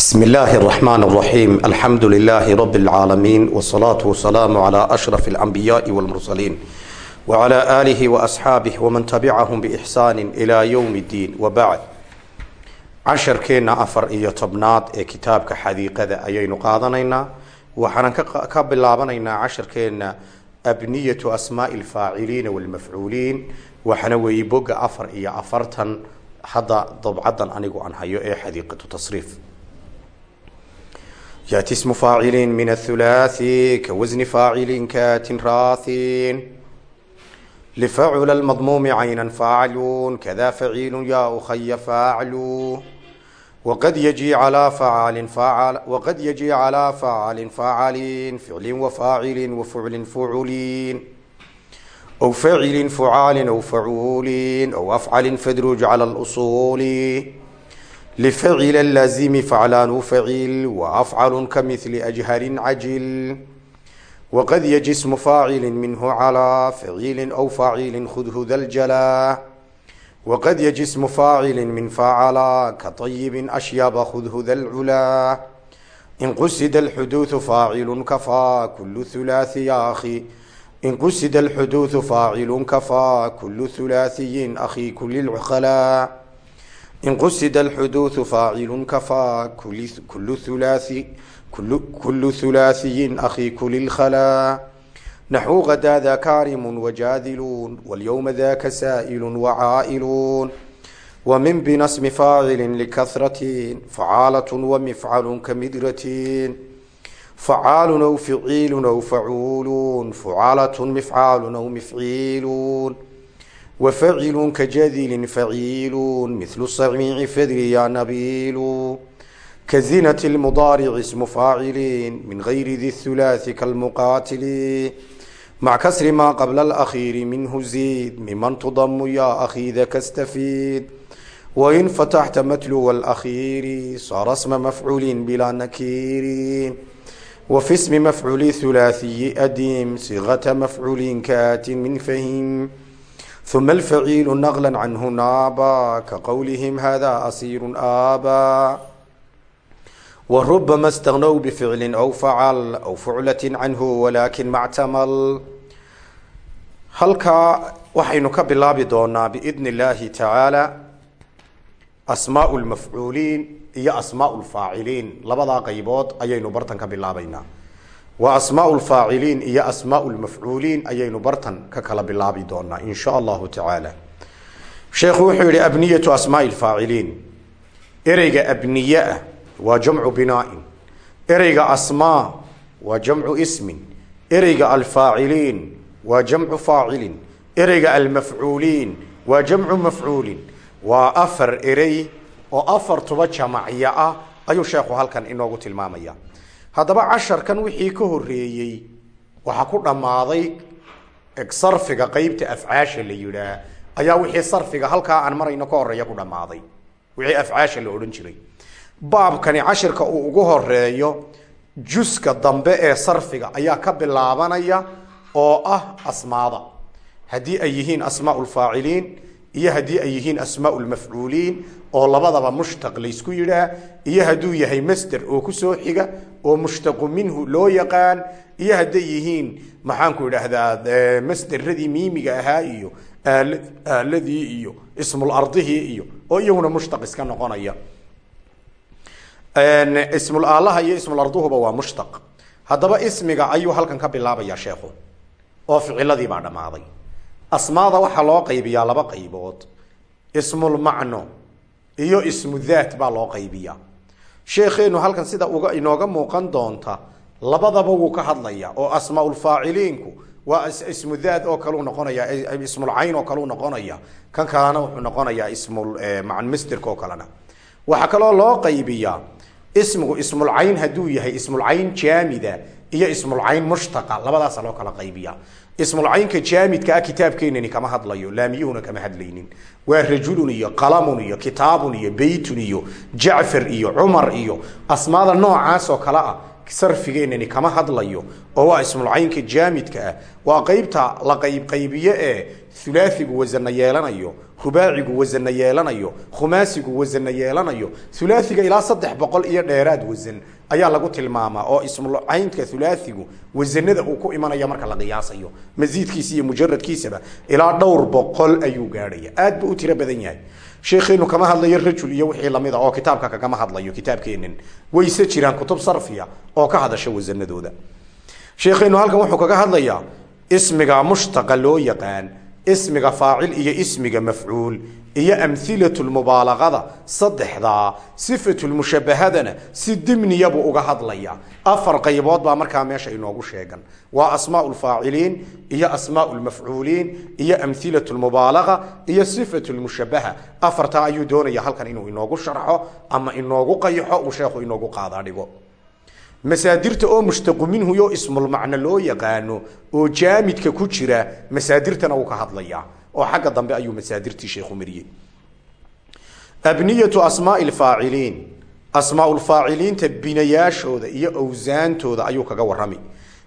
بسم الله الرحمن الرحيم الحمد لله رب العالمين والصلاة والسلام على أشرف الأنبياء والمرسلين وعلى آله وأصحابه ومن تبعهم بإحسان إلى يوم الدين وبعد casharkeenna afar iyo tobnaad ee kitaabka xadiiqada ayaynu qaadanaynaa waxaanan ka bilaabanaynaa casharkeenna abniyatu asmaai alfaaciliina walmafcuuliin waxaana weeye boga afar iyo afartan hadda dabcadan anigu aan hayo ee xadiiqatu tasriif yaati smu faacilin min athulaathi ka wasni faacilin katin raathin لفاعل المضموم عينا فاعل كذا فعيل يا أخي فاعل وقد يجي على فعال فاعل وقد يجي على فعال فاعل فعل وفاعل وفعل فعلين أو فاعل فعال أو فعول أو أفعل فادرج على الأصول لفعل اللازم فعلان فعل وأفعل كمثل أجهر عجل وقد يجي اسم فاعل منه على فعيل أو فاعل خذه ذا الجلا وقد يجي اسم فاعل من فاعل كطيب أشياب خذه ذا العلا إن قسد الحدوث فاعل كفى كل ثلاثي يا أخي إن قسد الحدوث فاعل كفى كل ثلاثي أخي كل العقلاء in qusida alxuduudu faacilun kafaa kulu hulaahi kulu hulaahiyin akhi kulilkhalaa naxwu qadaada kaarimu wajaadiluun walyowma daka saa'ilu wacaa'iluun wamin binasmi faacilin likahratin facaalatun wamifcalun kamidratin facaalun aw ficiilun aw facuuluun fucaalatun mifcaalun aw mifciiluun وفعل كجذل فعيل مثل الصريع فدري يا نبيل كزنة المضارع اسم فاعلين من غير ذي الثلاث كالمقاتل مع كسر ما قبل الأخير منه زيد ممن تضم يا أخي ذاك استفيد وإن فتحت متلو الأخير صار اسم مفعول بلا نكير وفي اسم مفعول ثلاثي أديم صيغة مفعول كات من فهم uma alfaciilu naqla canhu naaba ka qowlihim hada asiiru aaba warubama istagnow bificli aw facal aw fuclat canhu walakin mactamal halkaa waxaynu ka bilaabi doonaa biidn اllahi tacaala asmaau lmafcuuliin iyo asmaau lfaaciliin labadaa qeybood ayaynu bartan ka bilaabaynaa waa asmaau lfaaciliin iyo asmaau lmafcuuliin ayaynu bartan ka kala bilaabi doonaa in sha allahu tacaala sheekhu wuxuu yihi abniyatu asmaai lfaaciliin ereyga abniyeah waa jamcu binaain ereyga asmaa waa jamcu ismin. Ereyga alfaaciliin waa jamcu faacilin ereyga almafcuuliin waa jamcu mafcuulin waa afar erey oo afartuba jamacyo ah ayuu sheekhu halkan inoogu tilmaamaya haddaba casharkan wixii ka horeeyey waxaa ku dhammaaday sarfiga qeybta afcaasha la yidhaah ayaa wixii sarfiga halkaa aan marayno ka horreeya ku dhammaaday. Wixii afcaasha la odhan jiray. Baabkani cashirka uu ugu horeeyo juska dambe ee sarfiga ayaa ka bilaabanaya oo ah asmaada. Haddii ay yihiin asmaa lfaaciliin iyo haddii ay yihiin asmaa lmafcuuliin oo labadaba mushtaq laysku yidhaah iyo hadduu yahay masder oo ku soo xiga oo mushtaqu minhu loo yaqaan iyo hadday yihiin maxaanku idhaahdaa masderadii miimiga ahaa iyo aaladii iyo ismulardihii iyo oo iyaguna mushtaq iska noqonaya. Ismul iyo ismularduhuba waa mushtaq. Haddaba ismiga ayuu halkan ka bilaabaya sheekhu oo ficiladii baa dhammaaday. Asmaada waxaa loo qaybiyaa laba qaybood. Ismulmacno iyo ismu daat baa loo qaybiyaa. Sheekheenu halkan sida uga inooga muuqan doonta labadaba wuu ka hadlaya oo asmaaulfaaciliinku waa ismu daat oo kaleu noqonaya ismulcayn oo kaleu noqonaya kan kalena wuxuu noqonayaa ismul masderka oo kalena. Waxaa kaloo loo qaybiyaa ismigu ismulcayn hadduu yahay ismulcayn jaamida iyo ismulcayn mushtaqa labadaasa loo kala qaybiya ismulcaynka jaamidka ah kitaabkeenani kama hadlayo laamiyuhuna kama hadlaynin. Waa rajulun iyo qalamun iyo kitaabun iyo beytun iyo jacfar iyo cumar iyo asmaada noocaas oo kale ah sarfigeenani kama hadlayo. Oo waa ismulcaynka jaamidka ah. Waa qeybta la qaybqaybiye ee hulaaigu wasanna yeelanayo rubaacigu wasanna yeelanayo khumaasigu wasanna yeelanayo. Hulaaiga ilaa saddex boqol iyo dheeraad wasan ayaa lagu tilmaamaa oo ismulcaynka hulaaigu wasanada uu ku imanaya marka la qiyaasayo. Masiidkiisa iyo mujaradkiisaba ilaa dhowr boqol ayuu gaadhaya. Aad buu u tiro badan yahay. Sheekheenu kama hadlayo rajul iyo wixii lamida oo kitaabka kagama hadlayo kitaabkeenin. Wayse jiraan kutub sarfiya oo ka hadasha wasanadooda. Sheekheenu halkan wuxuu kaga hadlayaa ismiga mushtaqa loo yaqaan ismiga faacil iyo ismiga mafcuul iyo amhilatulmubaalaqada saddexdaa sifatulmushabahadana si dimniyabuu uga hadlaya afar qaybood baa markaa meesha inoogu sheegan. Waa asmaa lfaaciliin iyo asmaa lmafcuuliin iyo amhilatulmubaalaqa iyo sifatulmushabaha afartaa ayuu doonaya halkan inuu inoogu sharxo ama inoogu qayaxo uu sheekhu inoogu qaadaa dhigo masaadirta oo mushtaqu minhu yo ismulmacno loo yaqaano oo jaamidka ku jira masaadirtana wuu ka hadlayaa oo xagga dambe ayuu masaadirtii sheekhu mariyey. Abniyatu asmaai lfaaciliin asmaaulfaaciliinta binayaashooda iyo awsaantooda ayuu kaga warrami.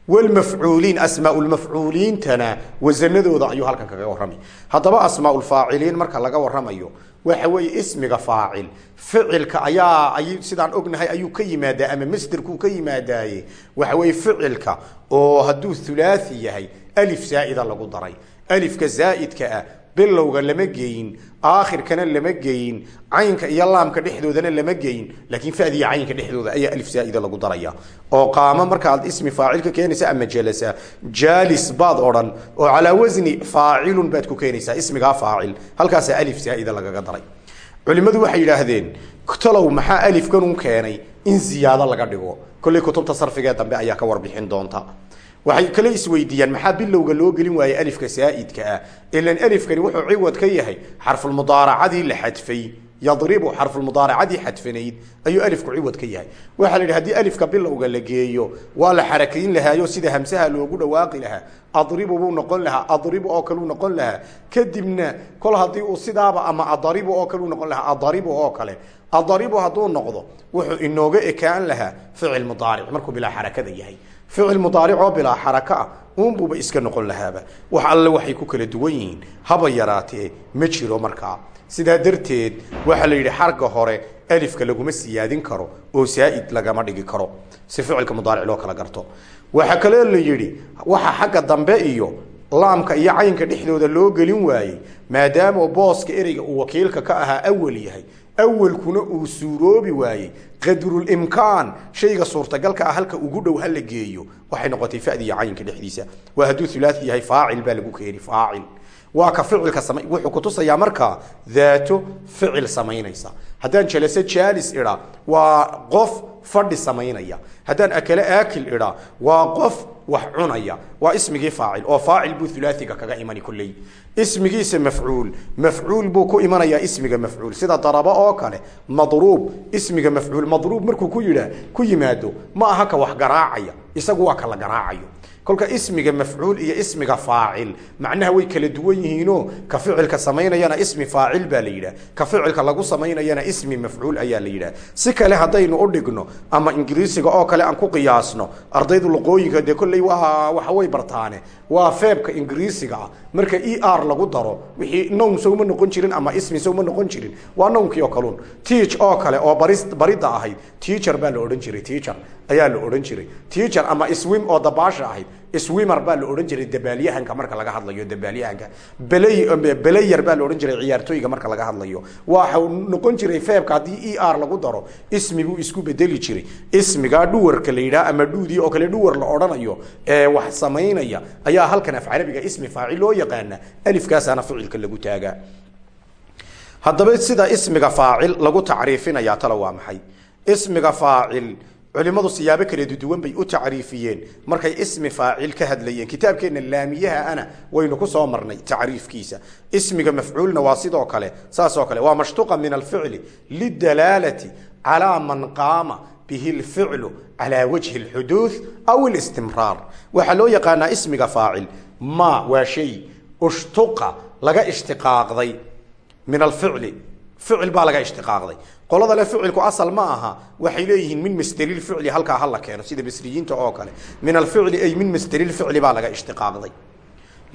Wlmafcuuliin asmaaulmafcuuliintana wasanadooda ayuu halkan kaga warrami. Haddaba asmaaulfaaciliin marka laga warramayo waxa weeye ismiga faacil. Ficilka ayaa ay sidaan ognahay ayuu ka yimaadaa ama masderkuu ka yimaadaaye. Waxa weeye ficilka oo hadduu thulaathi yahay alif zaa'ida lagu daray. Alifka zaa'idka ah bilowga lama geyin aakhirkana lama geyin caynka iyo laamka dhexdoodana lama geyin laakiin fadiya caynka dhexdooda ayaa alif zaaida lagu daraya. Oo qaamo markaad ismi faacilka keenaysa ama jalasa jaalis baad odhan oo calaa wasni faacilun baad ku keenaysaa ismigaa faacil halkaasaa alif zaaida lagaga daray. Culimadu waxay yidhaahdeen talow maxaa alifkanun keenay in ziyaado laga dhigo? Kolley kutubta sarfigee dambe ayaa ka warbixin doonta waxay kale isweydiiyaan maxaa bilowga loo gelin waayey alifka saa'idka ah? Ilan alifkani wuxuu ciwad ka yahay xarfulmudaaracadii la xadfay yadribu xarfulmudaaracadii xadfanayd ayuu alifku ciwad ka yahay. Waxaa la yidhi haddii alifka bilowga la geeyo waa la xarakayn lahaayo sida hamsaha loogu dhawaaqi lahaa? Adribu buu noqon lahaa adribu oo kaleu noqon lahaa. Kadibna kol haddii uu sidaaba ama adaribu oo kaleu noqon lahaa adaribu oo kale. Adaribu hadduu noqdo wuxuu inooga ekaan lahaa ficil mudaaric markuu bilaa xarakada yahay ficil mudaaric oo bilaa xaraka ah uunbuuba iska noqon lahaaba. Wax alle waxay ku kala duwan yihiin haba yaraatee ma jiro markaa sidaa darteed waxaa la yidhi xarga hore alifka laguma siyaadin karo oo saa'id lagama dhigi karo si ficilka mudaaric loo kala garto. Waxaa kaloo la yidhi waxa xagga dambe iyo laamka iyo caynka dhexdooda loo gelin waayey maadaama booska ereyga uu wakiilka ka ahaa awal yahay awalkuna uu suuroobi waayey qadrulimkaan. Shayga suurtagalka ah halka ugu dhow hala geeyo. Waxay noqotay fadiya cayinka dhexdiisa. Waa hadduu ulaai yahay faacil baa lagu keeni faacil. Waa ka ficilka sama wuxuu kutusayaa markaa daato ficil samaynaysa. Haddaan jalase jaalis idha waa qof fadhi samaynaya. Haddaan akale aakil idha waa qof wax cunaya. Waa ismigii faacil oo faacil buu ulaaiga kaga imani kolley ismigiisa mafcuul mafcuul buu ku imanayaa ismiga mafcuul. Sida daraba oo kale madruub ismiga mafcuul madruub markuu ku yidhaa ku yimaado ma aha ka wax garaacaya. Isagu waa ka la garaacayo kolka ismiga mafcuul iyo ismiga faacil. Macnaha way kala duwan yihiinoo ka ficilka samaynayana ismi faacil baa la yidhah ka ficilka lagu samaynayana ismi mafcuul ayaa la yidhah si kale haddaynu u dhigno ama ingiriisiga oo kale aan ku qiyaasno ardaydu luqooyinka dee kolley waa waxaway bartaane. Waa feebka ingiriisiga ah marka e r lagu daro wixii nown sowma noqon jirin ama ismi sowma noqon jirin waa nownkii oo kalun teach oo kale oo baris baridda ahayd teacher baa la odhan jiray teacher ayaa la odhan jiray. Teacher ama swim oo dabaasha ahayd swimmer baa la odhan jiray dabaalyahanka marka laga hadlayo dabaalyahanka belay belayer baa la odhan jiray ciyaartooyga marka laga hadlayo. Waxa noqon jiray feebka haddii e r lagu daro ismi buu isku bedeli jiray. Ismigaa dhuwarka la yidhaha ama dhuudii oo kale dhuwar la odhanayo ee wax samaynaya ayaa halkan af carabiga ismi faacil loo yaqaana alifkaasaana ficilka lagu taagaa. Haddaba sida ismiga faacil lagu tacriifinaya talo waa maxay? Ismiga faacil culimadu siyaabo kala duwan bay u tacriifiyeen. Markay ismi faacil ka hadlayeen. Kitaabkeena laamiyaha ana waynu ku soo marnay tacriifkiisa. Ismiga mafcuulna waa sidoo kale saasoo kale waa mashtuqa min alficli lidalaalati calaa man qaama bihi lficlu calaa wajhi lxuduuth aw listimraar waxaa loo yaqaanaa ismiga faacil ma waa shay ushtuqa laga ishtiqaaqday min alficli ficil baa laga ishtiqaaqday. Qolada le ficilku asal ma aha waxay leeyihiin min masderil ficli halkaa hala keeno sida basriyiinta oo kale. Min alficli ay min masderil ficli baa laga ishtiqaaqday.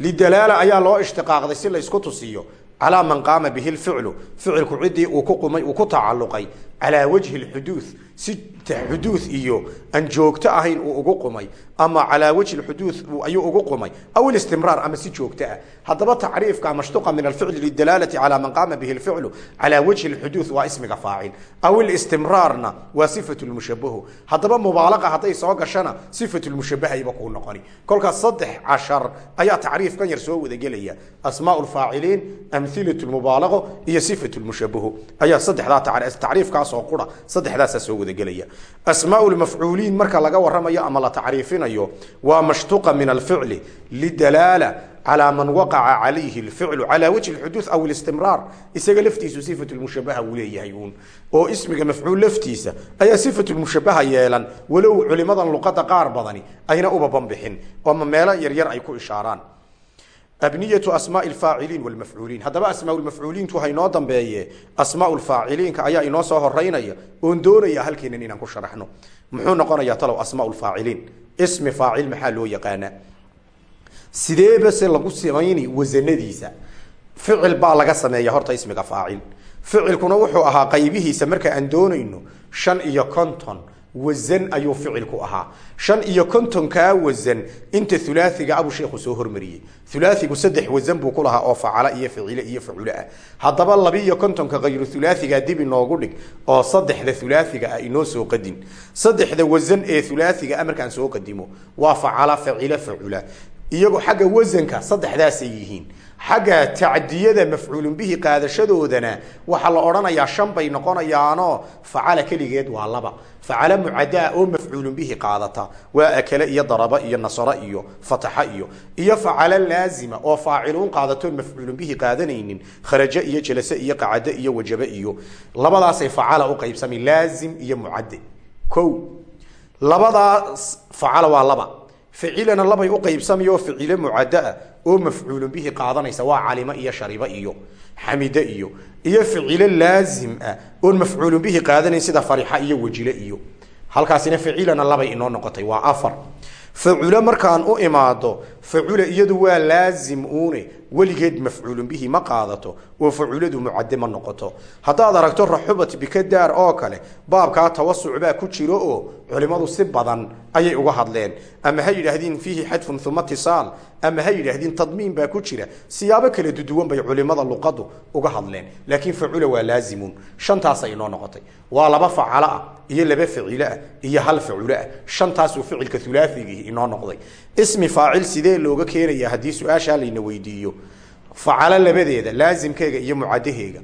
Lidalaala ayaa loo ishtiqaaqday si laysku tusiyo calaa man qaama bihi lficlu ficilku ciddii uu ku qumay uu ku tacalluqay calaa wajhi lxuduud si xuduud iyo aan joogto ahayn uu ugu qumay ama calaa wajhi lxuduud ayuu ugu qumay. Aw ilistimraar ama si joogto ah. Haddaba tacriifka mashtuqa min alficli lidalaalati calaa man qaama bihi lficlu calaa wajhi lxuduud waa ismiga faacil. Aw ilistimraarna waa sifatu lmushabahu haddaba mubaalaqa hadday soo gashana sifatu lmushabahayba kuu noqoni. Kolkaas saddex cashar ayaa tacriifkan yar soo wadagelaya. Asmaa lfaaciliin amhilat lmubaalaqo iyo sifatu lmushabahu ayaa saddexdaa tacriifkaasoo qura. Saddexdaasaa soo wadagelaya. Asmaa marka laga waramayo ama la tacriifinayo waa mashtuqa min alficli lidalaala calaa man waqaca calayhi lficlu calaa wajhi lxuduud aw listimraar isaga laftiisu sifat lmushabaha uu leeyahay uun. Oo ismiga mafcuul laftiisa ayaa sifat lmushabaha yeelan walow culimadan luqada qaar badani ayna uba banbixin ooma meelo yaryar ay ku ishaaraan abniyatu asmaa lfaaciliin wlmafcuuliin haddaba asmaa lmafcuuliintu haynoo dambeeye asmaa lfaaciliinka ayaa inoo soo horeynaya oon doonaya halkeenan inaan ku sharaxno. Muxuu noqonayaa talow asmaa lfaaciliin ismi faacil maxaa loo yaqaanaa sideeba se lagu samayni wasanadiisa ficil baa laga sameeya horta ismiga faacil. Ficilkuna wuxuu ahaa qaybihiisa marka aan doonayno shan iyo konton wasan ayuu ficilku ahaa. Shan iyo kontonkaa wasan inta ulaaiga abuu sheekhu soo hormariyey. Ulaaigu saddex wasan buu ku lahaa oo facala iyo ficile iyo facule ah. Haddaba labiiyo kontonka kayru ulaaiga dib inoogu dhig oo saddexda ulaaiga ah inoo soo qadin. Saddexda wasan ee ulaaiga ah markaan soo qadimo waa facala facile facula iyagoo xagga wasanka saddexdaasay yihiin xagga tacdiyada mafcuulun bihi qaadashadoodana waxaa la odhanayaa shan bay noqonayaanoo facala keligeed waa laba. Facala mucadaa oo mafcuulun bihi qaadata waa akale iyo daraba iyo nasara iyo fataxa iyo iyo facala laazima oo faaciluun qaadatoon mafcuulun bihi qaadanaynin kharaje iyo jalase iyo qacade iyo wajabe iyo labadaasay facala u qaybsami laazim iyo mucade ko labadaas facala waa laba. Ficilana labay u qaybsamayo ficile mucadaa oo mafcuulun bihi qaadanaysa waa calima iyo shariba iyo xamide iyo iyo ficile laazim ah oon mafcuulun bihi qaadanayn sida farixa iyo wajile iyo. Halkaasina ficilana labay inoo noqotay waa afar. Facule markaan u imaado facule iyadu waa laazim uune weligeed mafcuulun bihi ma qaadato oo faculadu mucade ma noqoto. Haddaad aragto raxubat bikadaar oo kale baabkaa tawasuc baa ku jiro oo culimadu si badan ayay uga hadleen. Ama ha yidhaahdeen fiihi xadfun uma tisaal ama ha yidhaahdeen tadmiin baa ku jira. Siyaabo kala duduwan bay culimada luqadu uga hadleen laakiin facula waa laazimuun shantaasay inoo noqotay. Waa laba facalo ah iyo laba ficilo ah iyo hal faculo ah. Shantaasuu ficilka ulaaigii inoo noqday ismi faacil sidee looga keenaya haddii su'aashaa layna weydiiyo? Facalo labadeeda laazimkeega iyo mucadaheega.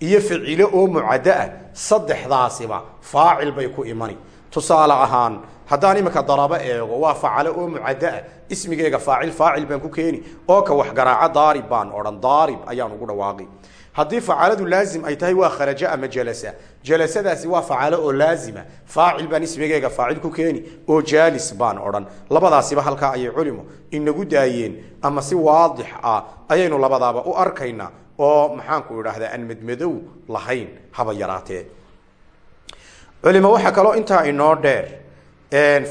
Iyo ficilo oo mucado ah saddexdaasiba faacil bay ku imani. Tusaale ahaan haddaan iminka darabo eego waa facalo oo mucado ah ismigeega faacil faacil baan ku keeni oo ka wax garaaco daarib baan odhan daarib ayaan ugu dhawaaqi haddii facaladu laazim ay tahay waa kharaja ama jalasa jalasadaasi waa facalo oo laazima. Faacil baan ismigeega faacil ku keeni oo jaalis baan odhan. Labadaasiba halkaa ayay culimo inagu daayeen ama si waadix ah ayaynu labadaaba u arkaynaa oo maxaanku idhaahdaa aan medmadow lahayn haba yaraatee. Culimo waxaa kaloo intaa inoo dheer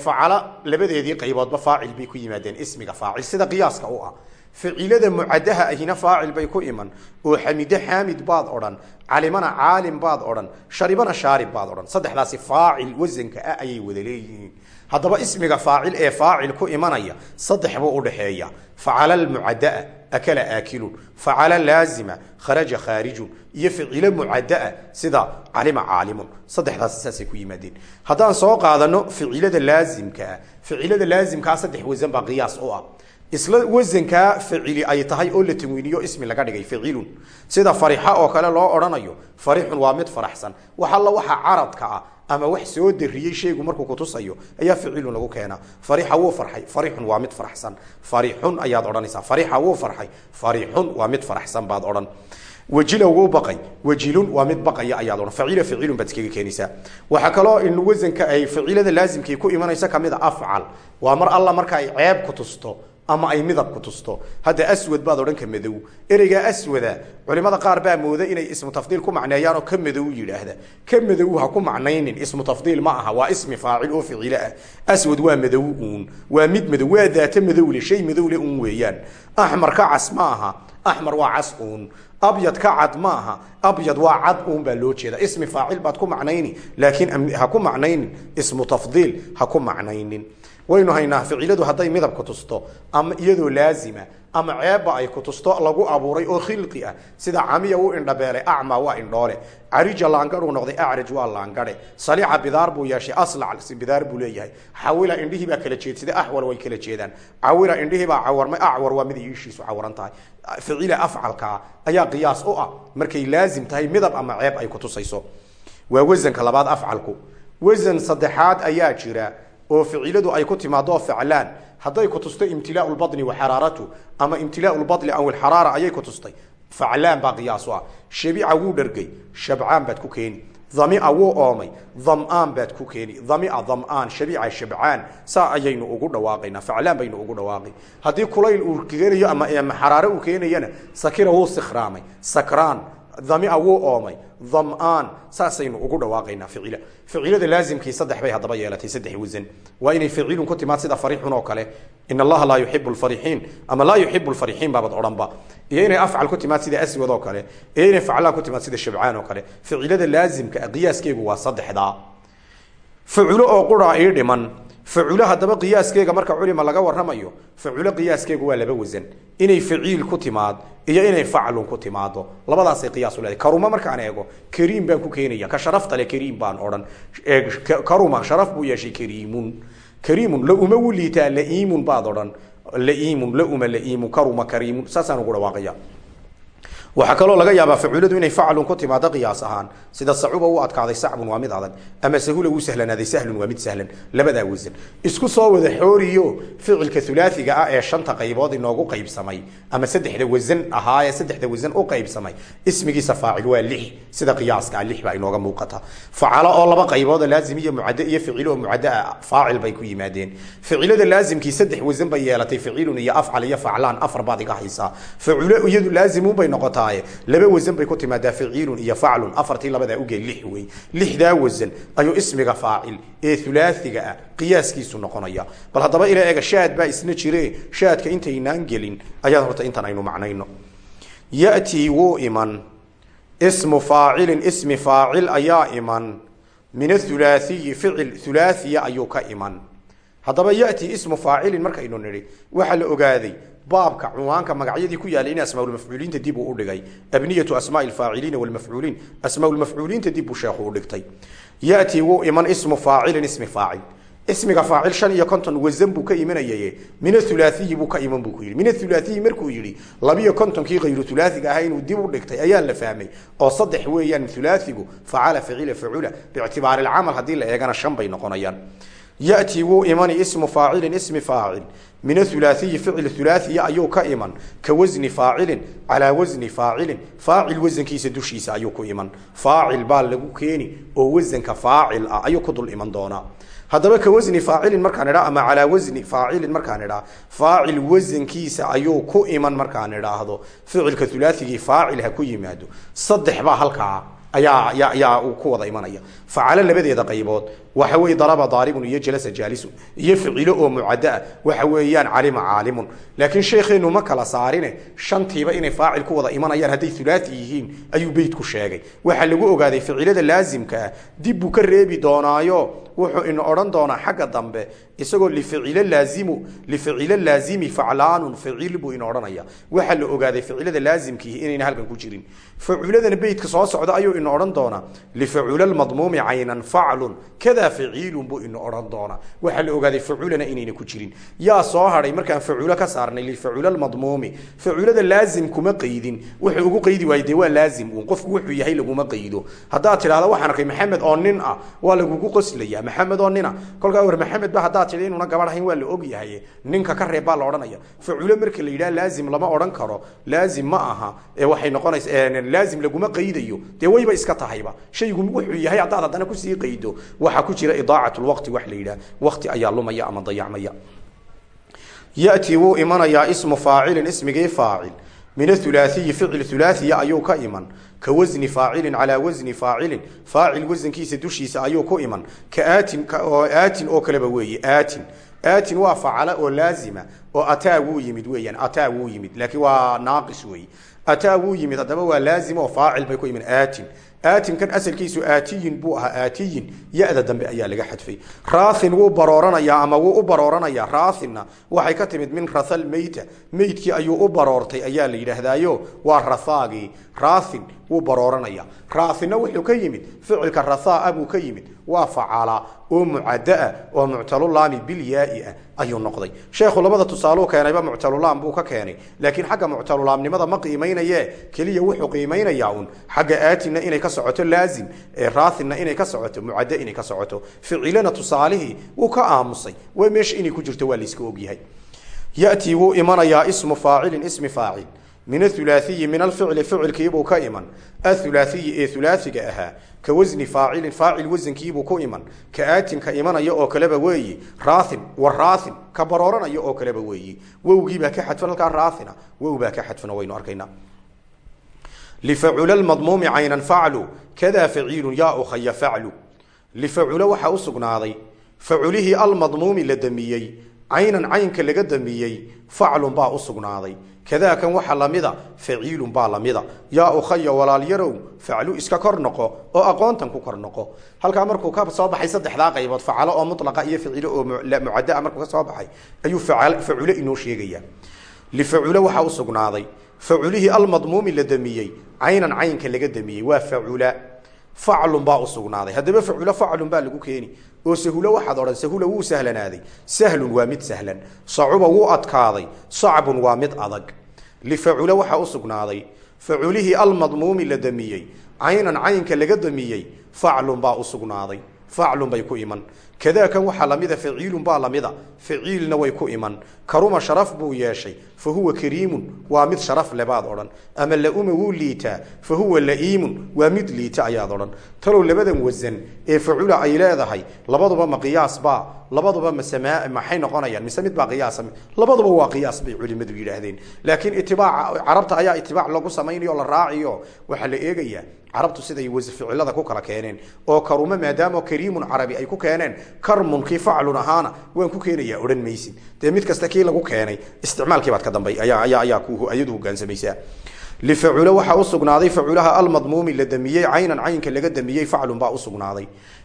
facalo labadeedii qayboodba faacil bay ku yimaadeen ismiga faacil sida qiyaaska u ah ficilada mucadaha ahina faacil bay ku iman. Oo xamide xaamid baad odhan calimana caalim baad odhan sharibana shaarib baad odhan. Saddexdaasi faacil wasanka ah ayay wada leeyihiin. Haddaba ismiga faacil ee faacil ku imanaya saddex buu udhaxeeya facala mucadaa akala aakilun. Facala laazima kharaja khaarijun. Iyo ficilo mucadaa sida calima caalimun. Saddexdaasi saasay ku yimaadeen. Haddaan soo qaadano ficilada laazimkaa ficilada laazimkaa saddex wasan baa qiyaas u ah isla wasankaa ficili ay tahay oo la tanwiiniyo ismi laga dhigay ficilun. Sida farixa oo kale loo odhanayo farixun waa mid faraxsan. Wax alla waxa caradka ah ama wax soo dariyey shaygu markuu kutusayo ayaa ficilun lagu keenaa. Farixa wuu farxay farixun waa mid faraxsan. Farixun ayaad odhanaysaa. Farixa wuu farxay farixun waa mid faraxsan baad odhan. Wajila wuu baqay wajilun waa mid baqaya ayaad odhan. Facila ficilun baad iskaga keenaysaa. Waxaa kaloo in wasanka ay ficilada laazimkii ku imanaysa ka mid a afcal. Waa mar alla marka ay ceeb ku tusto ama ay midab ku tusto. Hadda aswad baad odhan ka madow. Ereygaa aswada culimada qaar baa mooda inay ismu tafdiil ku macneeyaan oo ka madow yidhaahda. Ka madow ha ku macnaynin ismu tafdiil ma aha waa ismi faacil oo ficilo ah. Aswad waa madow uun waa mid madow waa daata madowle shay madowle un weeyaan. Axmar ka cas ma aha axmar waa cas uun. Abyad ka cad ma aha abyad waa cad uun baa loo jeeda ismi faacil baad ku macnayni laakiin ha ku macnaynin ismu tafdiil ha ku macnaynin waynu haynaa ficiladu hadday midab ku tusto ama iyadoo laazima ama ceebba ay ku tusto lagu abuuray oo khilqi ah. Sida camiya u indhabeelay acma waa indhoole. Carija laangadhuu noqday acraj waa laangadhe salica bidaar buu yeeshay aslac bidaar buu leeyahay. Xawila indhihii baa kala jeedsaday axwar way kala jeedaan. Cawira indhihii baa cawarmay acwar waa mid iishiisu cawaran tahay. Ficila afcalkaa ayaa qiyaas u ah markay laazim tahay midab ama ceeb ay ku tusayso. Waa wasanka labaad afcalku. Wasan saddexaad ayaa jira oo ficiladu ay ku timaado faclaan hadday ku tusto imtilaa lbadni wa xaraaratu ama imtilaa lbadni aw alxaraara ayay ku tustay. Faclaan baa qiyaas u ah shabica wuu dhargay shabcaan baad ku keeni. Dhamia wuu oomay dhamaan baad ku keeni. Dhamia dhamaan shabica shabcaan saa ayaynu ugu dhawaaqaynaa faclaan baynu ugu dhawaaqay. Haddii kulayl uu keenayo ama xaraare uu keenayana sakira wuu sikhraamay sakraan dhamia wuu oomay dhamaan saasaynu ugu dhawaaqaynaa ficila. Ficilada laazimkii saddex bay haddaba yeelatay saddex wasan waa inay ficilun ku timaad sida farixun oo kale. In allaha laa yuxibu lfarixiin ama laa yuxibu lfarixiin baabad odhanba iyo inay afcal ku timaad sida aswad oo kale iyo inay faclaan ku timaad sida shabcaan oo kale. Ficilada laazimka qiyaaskeegu waa saddexdaa. Faculo oo qura ii dhiman. Faculo haddaba qiyaaskeega marka culima laga waramayo faculo qiyaaskeegu waa laba wasan inay faciil ku timaad iyo inay faclun ku timaado. Labadaasay qiyaas uleedahay karuma markaan eego kariim baan ku keenaya ka sharafta le kariim baan odhan. Karuma sharaf buu yeeshay kariimun. Kariimun lauma wu liitaa laiimun baad odhan. Laiimun lauma laiimun karuma kariimun saasaan ugu dhawaaqaya waxaa kaloo laga yaabaa facuuladu inay faclun ku timaado qiyaas ahaan. Sida sacuba u adkaaday sacbun waa mid adag ama sahula uu sahlanaaday sahlun waa mid sahlan. Labadaa wasan isku soo wada xooriyo ficilka ulaaiga ah ee shanta qaybood inoogu qaybsamay ama saddexda wasan ahaa ee saddexda wasan u qaybsamay. Ismigiisa faacil waa lix sida qiyaaska lix baa inooga muuqata. Facalo oo laba qaybooda laazim iyo mucad iyo ficilo oo mucaddaa faacil bay ku yimaadeen. Ficilada laazimkii saddex wasan bay yeelatay ficilun iyo afcal iyo faclaan afar baad iga haysaa. Faculo iyadu laazimun bay noqotaa laba wasan bay ku timaadaa faciilun iyo faclun. Afartii labadaa uge lix wey lixdaa wasan ayuu ismiga faacil ee ulaaiga ah qiyaaskiisu noqonaya. Bal haddaba ila eega shaad baa isna jire. Shaadka intaynaan gelin ayaad horta intan aynu macnayno. Yatii wuu iman. Ismu faacilin ismi faacil ayaa iman. Min athulaaiyi ficil ulaaiya ayuu ka iman. Haddaba yati ismu faacilin markaynu nidhi waxaa la ogaaday baabka cunwaanka magacyadii ku yaalay in asmaaulmafcuuliinta dib uu udhigay abniyatu asmaai lfaaciliina walmafcuuliin asmaaulmafcuuliinta dib buu sheekhu udhigtay yatii wuu iman ismu faacilin ismi faacil. Ismiga faacil shan iyo konton wasan buu ka imanayay min athulaaiyi buu ka iman buu ku yidhi. Min athulaaiyi markuu yidhi labiyo kontonkii hayru thulaaiga ahaa inuu dib u dhigtay ayaa la fahmay oo saddex weeyaan thulaaigu facala facila facula biictibaari lcamal haddii la eegana shan bay noqonayaan yatii wuu imani ismu faacilin ismi faacil min athulaaiyi ficil thulaaiya ayuu ka iman. Ka wasni faacilin calaa wasni faacilin faacil wasankiisa dushiisa ayuu ku iman. Faacil baa lagu keeni oo wasanka faacil ah ayuu ku dul iman doonaa. Haddaba ka wasni faacilin markaan idhaa ama calaa wasni faacilin markaan idhaa faacil wasankiisa ayuu ku iman markaan idhaahdo. Ficilka hulaaigii faacil ha ku yimaado. Saddex baa halkaa ayaa ya yaa uu ku wada imanaya. Facalo labadeeda qaybood waxa weeye daraba daaribun iyo jalasa jaalisun iyo ficilo oo mucaddaa waxa weeyaan calima caalimun. Laakiin sheekheenu ma kala saarine shantiiba inay faacil ku wada imanayaan hadday hulaati yihiin ayuu beytku sheegay. Waxaa lagu ogaaday ficilada laasimka ah dib buu ka reebi doonaayo wuxuu ina odhan doonaa xagga dambe isagoo lificilo laazimu lificilo laazimi faclaanun ficil buu ina odhanaya. Waxaa la ogaaday ficilada laasimkiihi inayna halkan ku jirin. Faculadana beytka soo socda ayuu ina odhan doonaa. Lifacula madmuumi caynan faclun kada faciilun buu ina odhan doonaa. Waxaa la ogaaday faculana inayna ku jirin. Yaa soo hadhay markaan faculo ka saarnay lifacula madmuumi faculada laazim kuma qaydin. Wuxuu ugu qaydi waayey dee waa laazim uun. Qofku wuxuu yahay laguma qaydo. Haddaad tidhahda waxaan arkay maxamed oo nin ah. Waa lagugu qoslaya maxamed oo nina. Kolkaa war maxamed ba haddaad tidhi inuuna gabadh ahayn waa la og yahay. Ninka ka reeb baa la odhanaya. Faculo marka la yidhaha laazim lama odhan karo. Laazim ma aha. Ee waxay noqonaysa laazim laguma qaydayo. Dee wayba iska tahayba. Shaygu wuxuu yahay haddaad haddana ku sii qaydo. Waxaa ku jira idaacat lwaqti wax la yidhaha. Waqti ayaa lumaya ama dayacmaya. Yati wuu imanayaa ismu faacilin ismigii faacil. Min athulaaiyi ficil thulaaiya ayuu ka iman ka wasni faacilin calaa wasni faacilin faacil wasankiisa dushiisa ayuu ku iman. Ka aatin aatin oo kaleba weeye aatin. Aatin waa facala oo laazima oo ataa wuu yimid weeyaan ataa wuu yimid laakiin waa naaqis weeye ataa wuu yimid haddaba waa laazim oo faacil bay ku iman aatin aatinkan asalkiisu aatiyin buu ahaa aatiyin ya-da dambe ayaa laga xadfay. Raathin wuu barooranayaa ama wuu u barooranayaa raathinna waxay ka timid min rathal meyta. Meydkii ayuu u baroortay ayaa la yidhaahdaayo waa rathaagii. Raathin wuu barooranaya raathinna wuxuu ka yimid ficilka rathaa buu ka yimid. Waa facala oo mucadaa oo muctalulaami bilyaai ah ayuu noqday. Sheekhu labada tusaaluu keenayba muctalulaam buu ka keenay. Laakiin xagga muctalulaamnimada ma qiimaynaye keliya wuxuu qiimaynayaa un xagga aatinna inay ka socoto laazim raathinna inay ka socoto mucada inay ka socoto. Ficilana tusaalihii wuu ka aamusay. Meesha inay ku jirto waa layska ogyahay. Yatii wuu imanayaa ismu faacilin ismi faacil min athulaaiyi min alficli ficilkiibuu ka iman. Athulaaiyi ee hulaaiga ahaa ka wasni faacilin faacil wasankiibuu ku iman. Ka aatinka imanaya oo kaleba weeyi raathin wa raathin ka barooranaya oo kaleba weeyi. Wowgiibaa ka xadfan halkaa raathina wow baa ka xadfan waynu arkaynaa lifacula madmuumi caynan faclu kadaa faciilu yaa ukhaya faclu. Lifaculo waxaa u sugnaaday faculihii almadmuumi la damiyey caynan caynka laga damiyey faclun baa kadaakan waxa lamida faciilun baa lamida. Yaa ukhaya walaalyarow faclu iska kor noqo oo aqoontan ku kor noqo. Halkaa markuu ka soo baxay saddexdaa qaybood facalo oo mulaqa iyo ficilo oo mucadaa markuu ka soo baxay ayuu facule inoo sheegaya. Lifaculo waxaa u sugnaaday. Faculihii almadmuumi la damiyey caynan caynka laga damiyey waa facula. Faclun baa u sugnaaday. Haddaba faculo faclun baa lagu keeni oo sahulo waxaad odhan sahula wuu sahlanaaday sahlun waa mid sahlan. Sacuba wuu adkaaday. Sacbun waa mid adag. Lifaculo waxaa u sugnaaday. Faculihii almadmuumi la damiyey. Caynan caynka laga damiyey. Faclun baa u sugnaaday faclun bay ku iman. Kadaakan waxaa lamida faciilun baa lamida faciilna way ku iman. Karuma sharaf buu yeeshay fa huwa kariimun waa mid sharaf le baad odhan. Ama lauma wuu liitaa fa huwa la'iimun waa mid liita ayaad odhan. Talow labadan wasan ee facula ay leedahay labaduba ma qiyaas baa labaduba masama maxay noqonayaan? Mise mid baa qiyaasa labaduba waa qiyaas bay culimadu yidhaahdeen. Laakiin itibaaca carabta ayaa itibaac lagu samaynayo la raaciyo. Waxaa la eegayaa carabtu siday ficilada ku kala keeneen oo karume maadaama kariimun carabi ay ku keeneen karmunkii faclun ahaana waan ku keenayaa odhan maysid dee mid kasta kii lagu keenay isticmaalkiibaad ka dambay ayadu hogaansamaysaa. Lifaculo waxaa u sugnaaday faculaha almadmuumi la damiyey caynan caynka laga damiyey faclun baa u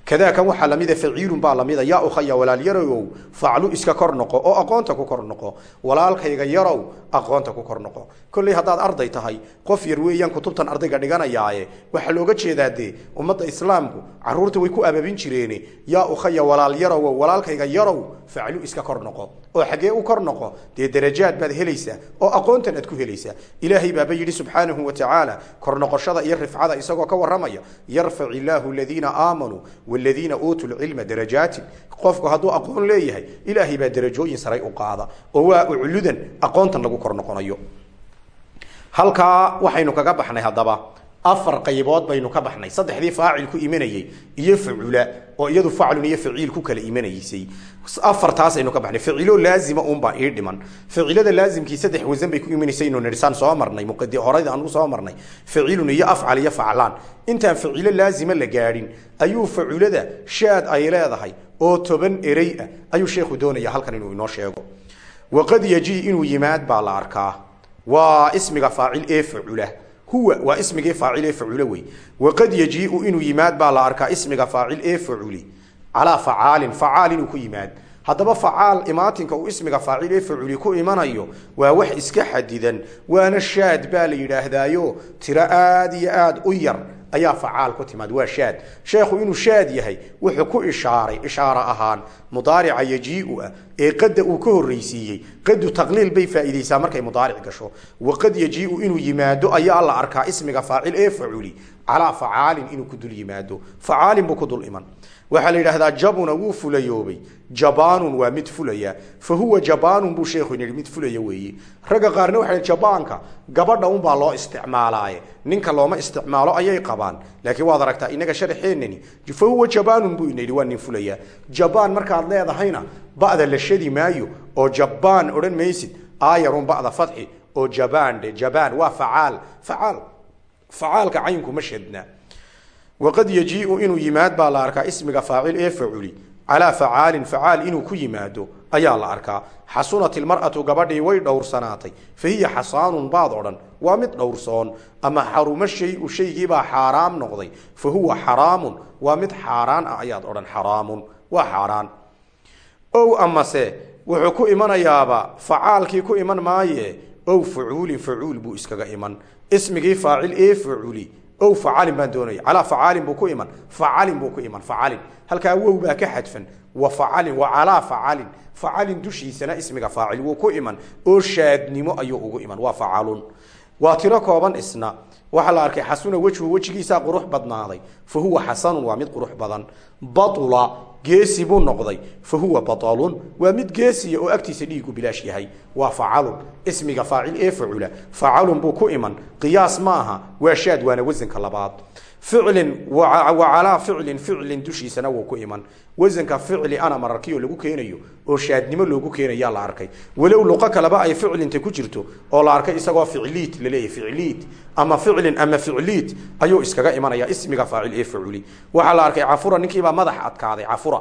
kadaakan waxaa lamida faciilun baa lamida yaa ukhaya walaal yarow faclu iska kor noqo oo aqoonta ku kor noqo. Walaalkayga yarow aqoonta ku kor noqo. Kolley haddaad arday tahay qof yar weeyaan kutubtan ardayga dhiganayaaye waxaa looga jeedaa dee ummadda islaamku carruurta way ku ababin jireene. Yaa ukhaya walaal yarow walaalkayga yarow faclu iska kor noqo. Oo xaggee u kor noqo dee darajaad baad helaysaa. Oo aqoontan aad ku helaysaa. Ilaahay baaba yidhi subxaanahu wa tacaala kor noqoshada iyo rifcada isagoo ka warramaya yarfac illaahu aladiina aamanuu waladiina uutuu lcilma darajaatin qofku hadduu aqoon leeyahay ilaahay baa darajooyin saray u qaada oo waa ucludan aqoontan lagu kor noqonayo halkaa waxaynu kaga baxnay haddaba afar qaybood baynu ka baxnay saddexdii faacil ku imanayey iyo facula oo iyadu faclun iyo faciil ku kala imanaysay afartaasaynu ka baxnay. Facilo laazima unbaa ii dhiman. Facilada laazimkii saddex wasan bay ku imanaysay inu nirsaan soo marnay. Horayda aan soo marnay. Facilun iyo afcal iyo faclaan. Intaan facilo laazima la gaadhin ayuu faculada shaad ay leedahay oo toban erey ah ayuu sheekhu doonaya halkan inuu inoo sheego. Waqad yaji inuu yimaad baa la arkaa. Waa ismiga faacil ee facula huwa waa ismigii faacil ee faculo wey. Waqad yajiiu inuu yimaad baa la arkaa ismiga faacil ee faculi calaa facaalin facaal inuu ku yimaad haddaba facaal imaatinka uu ismiga faacil ee faculi ku imanayo waa wax iska xadidan waana shaad baa la yidhaahdaayo tiro aad iyo aad u yar ayaa facaal ku timaad waa shaad sheekhu inuu shaad yahay wuxuu ku ishaaray ishaaro ahaan mudaarica yajiiu ah ee qadda uu ka horreysiiyey qadu taqliil bay faa'iidaysaa markay mudaaric gasho. Waqad yajiiu inuu yimaado ayaa la arkaa ismiga faacil ee faculi calaa facaalin inuu ku dul yimaado. Facaalin buu ku dul iman. Waxaa la yidhaahdaa jabuna wuu fulayoobay. Jabaanun waa mid fulaya. Fa huwa jabaanun buu sheekhu yidhi mid fulaya weeye. Ragga qaarna waxay jabaanka gabadha unbaa loo isticmaalaaye. Ninka looma isticmaalo ayay qabaan. Laakiin waad aragtaa inaga sharaxeenani fa huwa jabaanun buu ina yidhi waa nin fulaya. Jabaan markaad leedahayna ba'da la shadi maayo oo jabaan odhan maysid aayarun ba'da fadxi oo jabaan dhe jabaan waa facaal facaal facaalka caynku ma shadna waqad yajiiu inuu yimaad baa la arkaa ismiga faacil ee faculi. Calaa facaalin facaal inuu ku yimaado ayaa la arkaa. Xasunat ilmar'atu gabadhii way dhowrsanaatay. Fa hiya xasaanun baad odhan waa mid dhowrsoon. Ama xarumo shayu shaygiibaa xaaraam noqday. Fa xaraamun waa mid xaaraan ah ayaad odhan xaraamun waa xaaraan ow amase wuxuu ku imanayaaba facaalkii ku iman maaye ow facuulin facuul buu iskaga iman. Ismigii faacil ee faculi ow facalin baan doonaya calaa facaalin buu ku iman facalin buu ku iman facalin halkaa wow baa ka xadfan wa facalin wa calaa facalin facalin dushiisana ismiga faacil wuu ku iman oo shaadnimo ayuu ugu iman waa facalun waa tiro kooban isna. Waxaa la arkay xasuna wejhu wejigiisaa qurux badnaaday fa huwa xasanun waa mid qurux badan. Batula geesi buu noqday fa huwa batalun waa mid geesiya oo agtiisa dhiigu bilaash yahay. Waa facalun ismiga faacil ee facula facalun buu ku iman. Qiyaas ma aha. Waa shaad waana wasanka labaad ficlin wa calaa ficlin ficlin dushiisana wuu ku iman. Wasanka ficli ana mararkiyo lagu keenayo oo shaadnimo loogu keenayaa la arkay. Walow luqo kaleba ay ficlinta ku jirto oo la arkay isagoo ficliit laleeyahy ficliit. Ama ficlin ama ficliit ayuu iskaga imanaya ismiga faacil ee faculi waxaa la arkay cafura ninkiibaa madax adkaaday cafura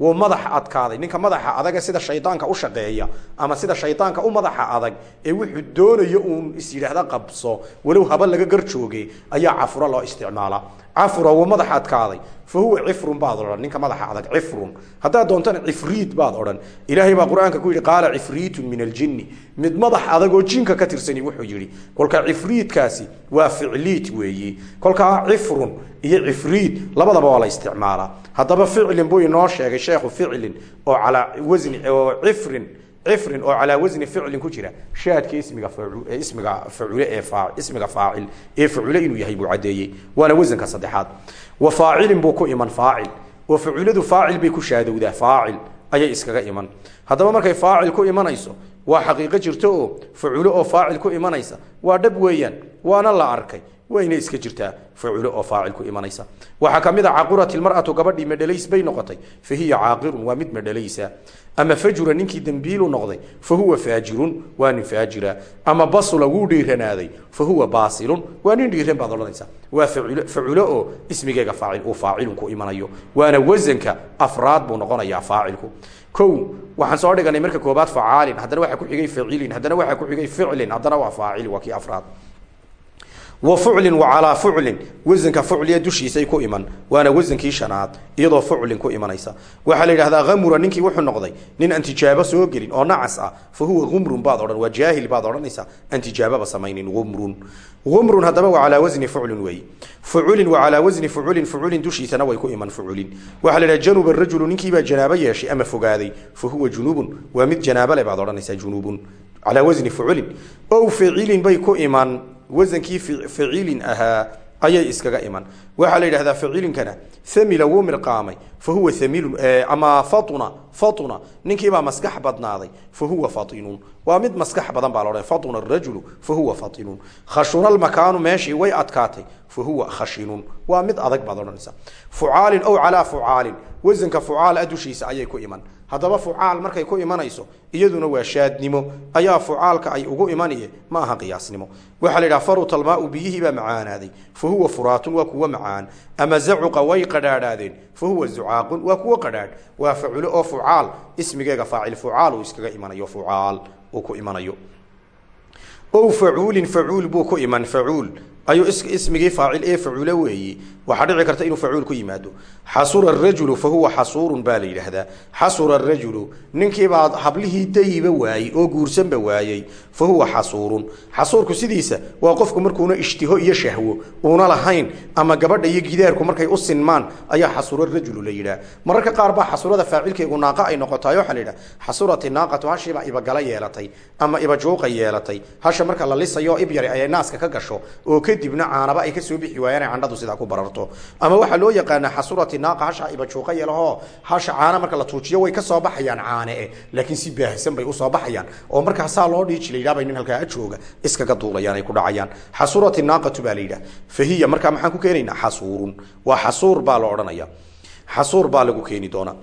wuu madax adkaaday. Ninka madaxa adaga sida shaydaanka u shaqeeya ama sida shaydaanka u madaxa adag ee wuxuu doonayo uun is yidhaahda qabso walow haba laga garjooge ayaa cafura loo isticmaalaa cafura wuu madax adkaaday fa huwa cifrun baad odhan ninka madaxa adag cifrun haddaad doontana cifriid baad odhan ilaahay baa qur'aanka ku yidhi qaala cifriitun min aljinni mid madax adag oo jinka ka tirsani wuxuu yidhi kolkaa cifriidkaasi waa ficliid weeye kolkaa cifrun iyo cifriid labadaba waa la isticmaalaa haddaba ficlin buu inoo sheegay sheekhu ficlin oo calaa wasni oo cifrin cifrin oo calaa wasni ficlin ku jira shaadka ismiga ismiga facule ee ismiga faacil ee facule inuu yahay buu caddeeyey. Waana wasanka saddexaad. Wa faacilin buu ku iman faacil. Oo faculadu faacil bay ku shaadowdaa faacil ayay iskaga iman. Haddaba markay faacil ku imanayso waa xaqiiqo jirto oo faculo oo faacil ku imanaysa waa dhab weeyaan waana la arkay wayna iska jirtaa faculo oo faacil ku imanaysa. Waxaa ka mid a caqurat ilmar'atu bay noqotay fa hiya caaqirun mid medhalaysa ama fajura ninkii dembiilu noqday fa huwa faajirun waa nin faajira. Ama basula wuu dhiiranaaday fa huwa baasilun waa nin dhiiran baad odhanaysa waa faculo oo ismigeega faacil uu faacilun ku imanayo. Waana wasanka afraad buu noqonayaa faacilku. Kow waxaan soo dhiganay marka koobaad facaalin haddana waxaa ku xigay facilin haddana waxaa ku xigay ficlin haddana waa faacil waa kii afraad wa fuclin wa calaa fuclin wasanka fucliya dushiisay ku iman. Waana wasankii shanaad iyadoo fuclin ku imanaysa. Waxaa la yidhahdaa hamura ninkii wuxuu noqday. Nin aan soo gelin oo nacas ah fa huwa humrun baad odhan. Waa jaahil baad odhanaysaa. Aan tijaababa samaynin humrun humrun haddaba waa calaa wasni fuclin weeye fuculin wa calaa wasni fuculin fuculin dushiisana way ku iman fuculin waxaa la yidhaha januba rajulu ninkiibaa janaabo yeeshay ama fogaaday. Fa huwa junubun. Waa mid janaabo le baad odhanaysaa junubun. Calaa wasni fuculin ow ficilin bay ku iman wasankii ficilin ahaa ayay iskaga iman. Waxaa la yidhahdaa ficilinkana famila wuu mirqaamay fa huwa amilun ama fatuna fatuna ninkiibaa maskax badnaaday fa huwa waa mid maskax badan baa laodhan fatuna rajulu fa huwa fatinun. Khashuna lmakaanu meeshii way adkaatay fa huwa khashinun. Waa mid adag baad odhanaysa. Fucaalin ow calaa fucaalin wasanka fucaal a dushiisa ayay ku iman. Haddaba fucaal markay ku imanayso iyaduna waa shaadnimo. Ayaa fucaalka ay ugu imaniye ma aha qiyaasnimo. Waxaa la yidhaha farutalmaau biyihii baa macaanaaday fa furaatun waa kuwa macaan ama zacuqa way qadhaadhaadeen. Fa huwa zucaaqun waa kuwo qadhaadh. Waa faculo oo fucaal. Ismigeega faacil fucaal uu iskaga imanayo fucaal uu ku imanayo. Ow facuulin facuul buu ku iman facuul ayuu ismigii faacil ee facuulo weeye waxaa dhici karta inuu facuul ku yimaado. Xasura rajulu fa huwa xasuurun baa la yidhaahdaa. Xasura rajulu ninkiibaa hablihii dayiba waayey oo guursanba waayey fa huwa xasuurun xasuurku sidiisa waa qofku markuuna ishtiho iyo shahwo uuna lahayn ama gabadha iyo gidaarku markay u sinmaan ayaa xasura rajulu la yidhaah mararka qaar baa xasurada faacilkeegu naaqa ay noqotaay waxaa la yidhaha xasurati naaqatu hashiibaa ibagala yeelatay ama ibajuuqa yeelatay. Hasha marka la lisayo ib yari ayay naaska ka gasho oo kadibna caanaba ay ka soo bixi waayaan ay candhadu sidaa ku bararto ama waxaa loo yaqaanaa xasurati naaqa hasha ibajuuqa yeelaho hasha caana marka la tuujiyo way ka soo baxayaan caane eh. Laakiin si baahsan bay u soo baxayaan. Oo markaa saa loo dhiiji la yidhaha bay nin halkaa jooga iskaga duulayaan ay ku dhacayaan. Xasurati naaqatu baa la yidhaha. Fahiya markaa maxaan ku keenaynaa? Xasuurun. Waa xasuur baa la odhanaya. Xasuur baa lagu keeni doonaa.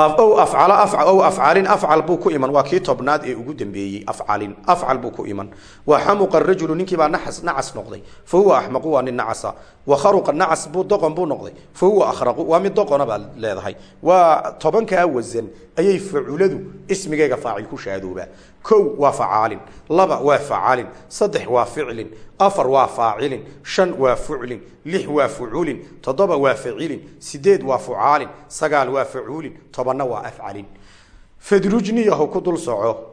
Ow afcala ow afcalin afcal buu ku iman. Waa kii tobnaad ee ugu dambeeyey afcalin afcal buu ku iman. Wa xamuqa rajulu ninkii baa nacas noqday. Fa axmaqu waa nin nacasa wa kharuqa nacas buu doqon buu noqday fa huwa waa mid doqona baad leedahay. Waa tobankaa wasan ayay faculadu ismigeega faacil ku shaadoobaa kow waa facaalin laba waa facaalin saddex waa ficlin afar waa faacilin shan waa fuclin lix waa fuculin toddoba waa facilin sideed waa fucaalin sagaal waa facuulin tobanna waa afcalin. Fadrujniyahu ku dul soco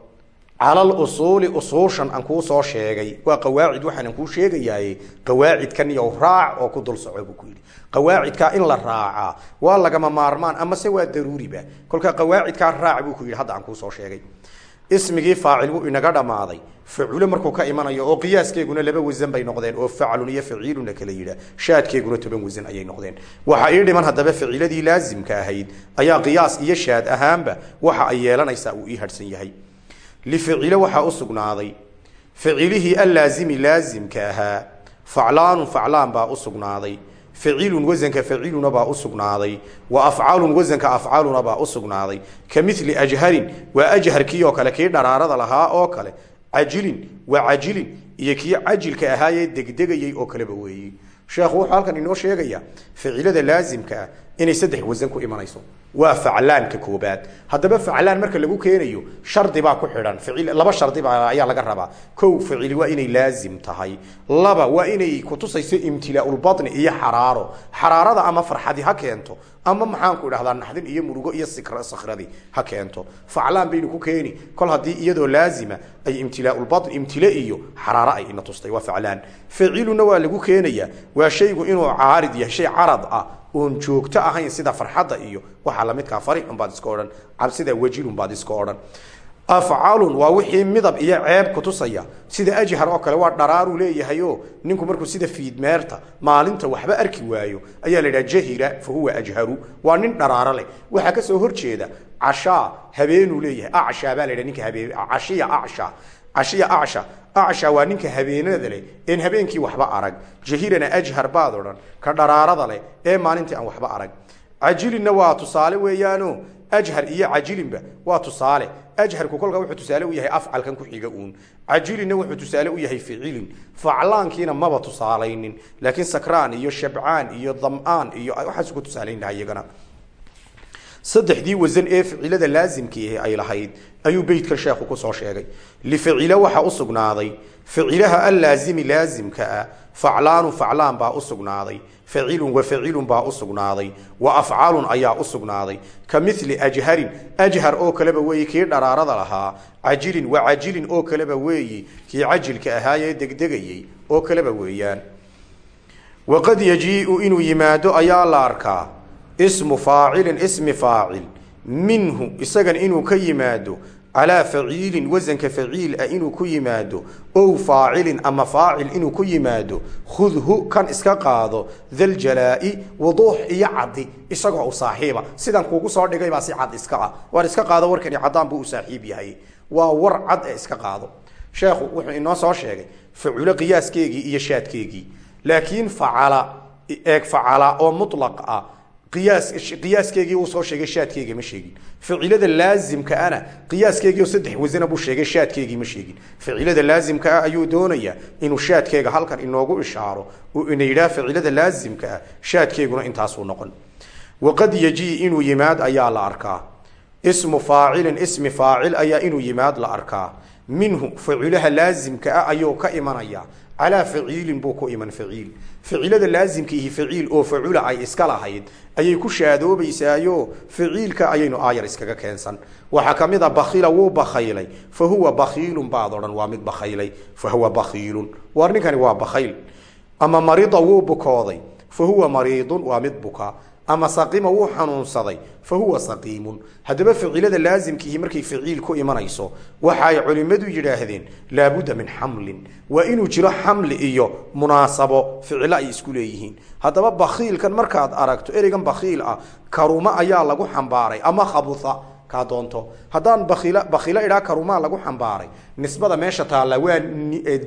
calal usuuli usuushan aan kuu soo sheegay. Waa qawaacid waxaanan kuu sheegayaye qawaacidkan iyo raac oo ku dul soco buu ku yidhi. Qawaacidkaa in la raacaa waa lagama maarmaan amase waa daruuriba. Kolkaa qawaacidkaa raac buu ku yidhi hadda aan kuu soo sheegay. Ismigii faacil wuu inaga dhammaaday. Faculo markuu ka imanayo oo qiyaaskeeguna laba wasan bay noqdeen oo faclun iyo faciiluna kala yidhaah shaadkeeguna toban wasan ayay noqdeen. Waxa ii dhiman haddaba faciiladii laasimka ahayd ayaa qiyaas iyo shaad ahaanba waxa ay yeelanaysaa uu ii hadhsan yahay lificilo waxaa u sugnaaday facilihii allaazimi laasimka ahaa faclaanun faclaan baa u sugnaaday facilun wasanka faciluna baa u sugnaaday wa afcalun wasanka afcaluna baa u sugnaaday ka mili ajharin waa ajharkii oo kale kii dharaarada lahaa oo kale cajilin waa cajilin iyo kii cajilka ahaayee degdegayay oo kaleba weeyey sheekhu wuxuu halkan inoo sheegayaa ficilada laasimka ah inay saddex wasan ku imanayso. Waa faclaanka koobaad. Haddaba faclaan marka lagu keenayo shardi baa ku xidhan. Ficil laba shardi baa ayaa laga rabaa. Kow ficili waa inay laazim tahay. Laba waa inay kutusayso imtilaaulbatni iyo xaraaro. Xaraarada ama farxadi ha keento ama maxaanku idhahdaa naxdin iyo murugo iyo sakhradi ha keento. Faclaan baynu ku keeni. Kol haddii iyadoo laazima ay imtilaaulbatn imtile iyo xaraaro ay ina tustay. Waa faclaan. Faciluna waa lagu keenayaa. Waa shaygu inuu caarid yahay shay carad ah oon joogto ahayn sida farxadda iyo waxaa lamidkaa farixun baad iska odhan cabsida wajilun baad iska odhan. Afcalun waa wixii midab iyo ceeb kutusaya sida ajhar oo kale waa dharaaruu leeyahayo ninku markuu sida fiidmeerta maalinta waxba arki waayo ayaa la idhaha jahira fa huwa ajharu. Waa nin dharaaro leh. Waxaa ka soo horjeeda cashaa habeenuu leeyahay. Acshaa baa la dhaha ninka habeen cashiya acsha cashiya acsha acsha waa ninka habeenada leh. Een habeenkii waxba arag. Jahirana ajhar baad odhan. Ka dharaarada leh. Ee maalintii aan waxba arag. Cajilinna waa tusaale weeyaano. Ajhar iyo cajilinba waa tusaale. Ajharku kolka wuxuu tusaale u yahay afcalkan ku xiga uun. Cajilinna wuxuu tusaale u yahay ficilin. Faclaankiina maba tusaalaynin. Laakiin sakraan iyo shabcaan iyo dam'aan iyo waxaas ku tusaalayn iyagana saddexdii wasan ee ficilada laasimkii ay lahayd ayuu beytkan sheekhu ku soo sheegay. Lificilo waxa u sugnaaday ficilaha allaazimi laasimka ah faclaanu faclaan baa u sugnaaday facilun wa facilun baa u sugnaaday wa afcalun ayaa u sugnaaday. Ka mili ajharin ajhar oo kaleba weeyi kii dharaarada lahaa cajilin wa cajilin oo kaleba weeyi kii cajilka ahaayee degdegayey oo kaleba weeyaan. Waqad yajiiu inuu yimaado ayaa la arkaa ismu faacilin ismi faacil. Minhu isagan inuu ka yimaado. Calaa faciilin wasanka faciil ah inuu ku yimaado. Ow faacilin ama faacil inuu ku yimaado. Khudhu kan iska qaado. Daljalaa'i wuduux iyo caddi isagoo u saaxiiba. Sidan kuugu soo dhigay baa si cad iska ah. Waar iska qaado warkani caddaan buu u saaxiib yahay. Waa war cad ee iska qaado. Sheekhu wuxuu inoo soo sheegay faculo qiyaaskeegii iyo shaadkeegii laakiin facala eeg facala oo mutlaq ah qiyaas qiyaaskeegii uu soo sheegay shaadkeega ma sheegin ficilada laazimka ana qiyaaskeegii oo saddex wasana buu sheegay shaadkeegii ma sheegin ficilada laazimka ah ayuu doonayaa inuu shaadkeega halkan inoogu ishaaro uu ina yidhaha ficilada laazimka ah shaadkeeguna intaasuu noqon waqad yajii inuu yimaad ayaa la arkaa ismu faacilin ismi faacil ayaa inuu yimaad la arkaa minhu facilaha laasimka ah ayuu ka imanaya calaa faciilin buu ku iman faciil ficilada laasimkiihi faciil oo facula ay iska lahayd ayay ku shaadoobaysaayo faciilka ayaynu aayar iskaga keensan. Waxaa ka mid a bakila wuu bakhaylay. Fa huwa bakhiilun baad odhan waa mid bakhaylay. Fa huwa bakhiilun waar ninkani waa bakhayl ama marida wuu bukooday. Fa huwa mariidun waa mid bukaa ama saqima wuu xanuunsaday fa huwa saqiimun. Haddaba ficilada laasimkiihi markay faciil ku imanayso waxaay culimmadu yidhaahdeen laabudda min xamlin. Waa inuu jiro xamli iyo munaasabo ficilo ay isku leeyihiin. Haddaba bakhiilkan markaad aragto ereygan bakhiil ah karuma ayaa lagu xambaaray ama khabutha kaa doonto haddaan bakil bakilo idhaa karumaa lagu xambaaray nisbada meesha taalla waa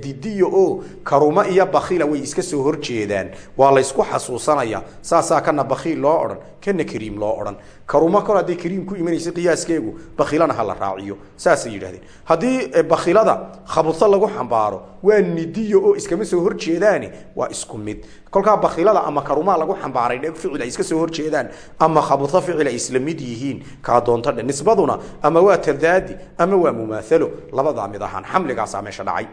didiyo oo karuma iyo bakila way iska soo horjeedaan waa laysku xasuusanaya saasaa kana bakiil loo odhan kana kariim loo odhan. Karuma kor hadday kariim ku imanaysa qiyaaskeegu bakilana ha la raaciyo saasay yidhahdeen haddii bakilada khabuso lagu xambaaro waa nidiyo oo iskama soo horjeedaani waa isku mid. Kolkaa bakilada ama karumaa lagu xambaaray dhe ficil ay iska soo horjeedaan ama khabuso ficil ay isla mid yihiin kaa doonto dhe nisbaduna ama waa tadaadi ama waa mumaalo labadaa mid ahaan xamligaasaa meesha dhacay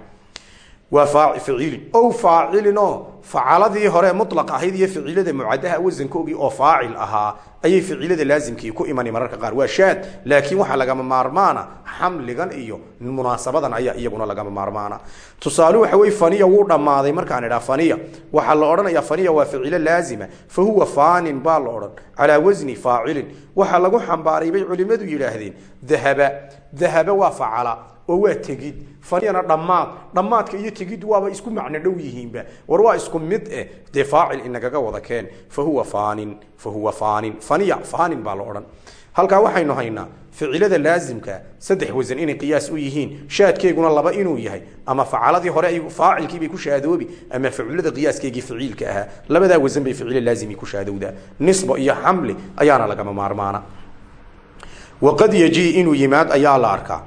waa faacilin ow faacilinoo facaladii hore mulaq ahayd iyo ficilada mucadaha wasankoogii oo faacil ahaa ayay ficilada laasimkii ku imani mararka qaar. Waa shaad laakiin waxaa lagama maarmaana xamligan iyo munaasabadan ayaa iyaguna lagama maarmaana. Tusaale waxa wey faniya wuu dhammaaday markaan idhaa faniya. Waxaa la odhanayaa faniya waa ficilo laazima fa huwa faanin baa la odhan calaa wasni faacilin. Waxaa lagu xambaaray bay culimmadu yidhaahdeen dahaba. Dahaba waa facala oo waa tegid. Faniyana dhammaad dhammaadka iyo tegiddu waaba isku macno dhow yihiinba. War waa isku mid eh dee faacil inagaga wada keen. Fa huwa faanin fa huwa faanin. Faniya faanin baa la odhan. Halkaa waxaynu haynaa ficilada laasimka saddex wasan inay qiyaas u yihiin shaadkeeguna laba inuu yahay ama facaladii hore ay faacilkiibay ku shaadoobi ama ficilada qiyaaskeegii ficiilka ahaa. Labadaa wasan bay ficilo laazimi ku shaadowdaa. Nisba iyo xamli ayaana lagama maarmaana. Waqad yajii inuu yimaad ayaa la arkaa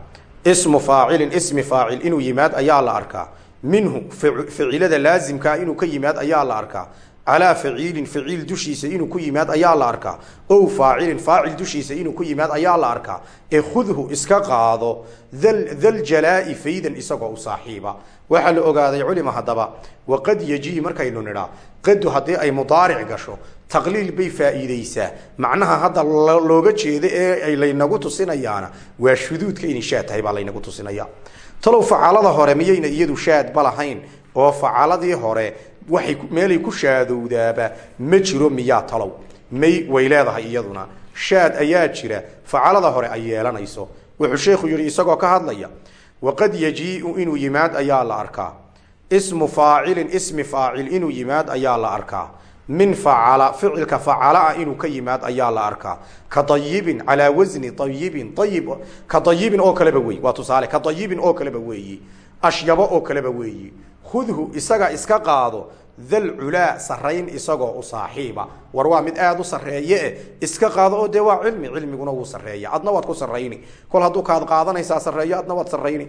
ismu faacilin ismi faacil. Inuu yimaad ayaa la arkaa. Minhu ficilada laasimkaa inuu ka yimaad ayaa la arkaa. Calaa faciilin faciil dushiisa inuu ku yimaad ayaa la arkaa. Ow faacilin faacil dushiisa inuu ku yimaad ayaa la arkaa. Ee khudhu iska qaado. Daljalaa'i faydan isagoo u saaxiiba. Waxaa la ogaaday culima haddaba waqad yajii markaynu nidhaa qadu haddii ay mudaaric gasho taqliil bay faa'iideysaa macnaha hadda looga jeeda ee ay laynagu tusinayaana waa shuduudka inay shaad tahay baa laynagu tusinaya. Talow facaalada hore miyayna iyadu shaadba lahayn? Oo facaladii hore waxay meelay ku shaadowdaaba ma jiro miyaa talow. May way leedahay iyaduna. Shaad ayaa jira facalada hore ay yeelanayso. Wuxuu sheekhu yihi isagoo ka hadlaya waqad yajiiu inuu yimaad ayaa la arkaa. Ismu faacilin ismi faacil inuu yimaad ayaa la arkaa min facala ficilka facala ah inuu ka yimaad ayaa la arkaa. Ka ayibin calaa wasni ayibin ayib ka ayibin oo kaleba wey waa tusaale ka ayibin oo kaleba weeyi. Ashyabo oo kaleba weeyi. Khudhu isaga iska qaado dal culaa sarayn isagoo u saaxiiba. War waa mid aada u sarreeye eh. Iska qaado oo dee waa cilmi cilmiguna wuu sarreeya adna waad ku sarrayni. Kol hadduu kaad qaadanaysaa sarreeyo adna waad sarrayni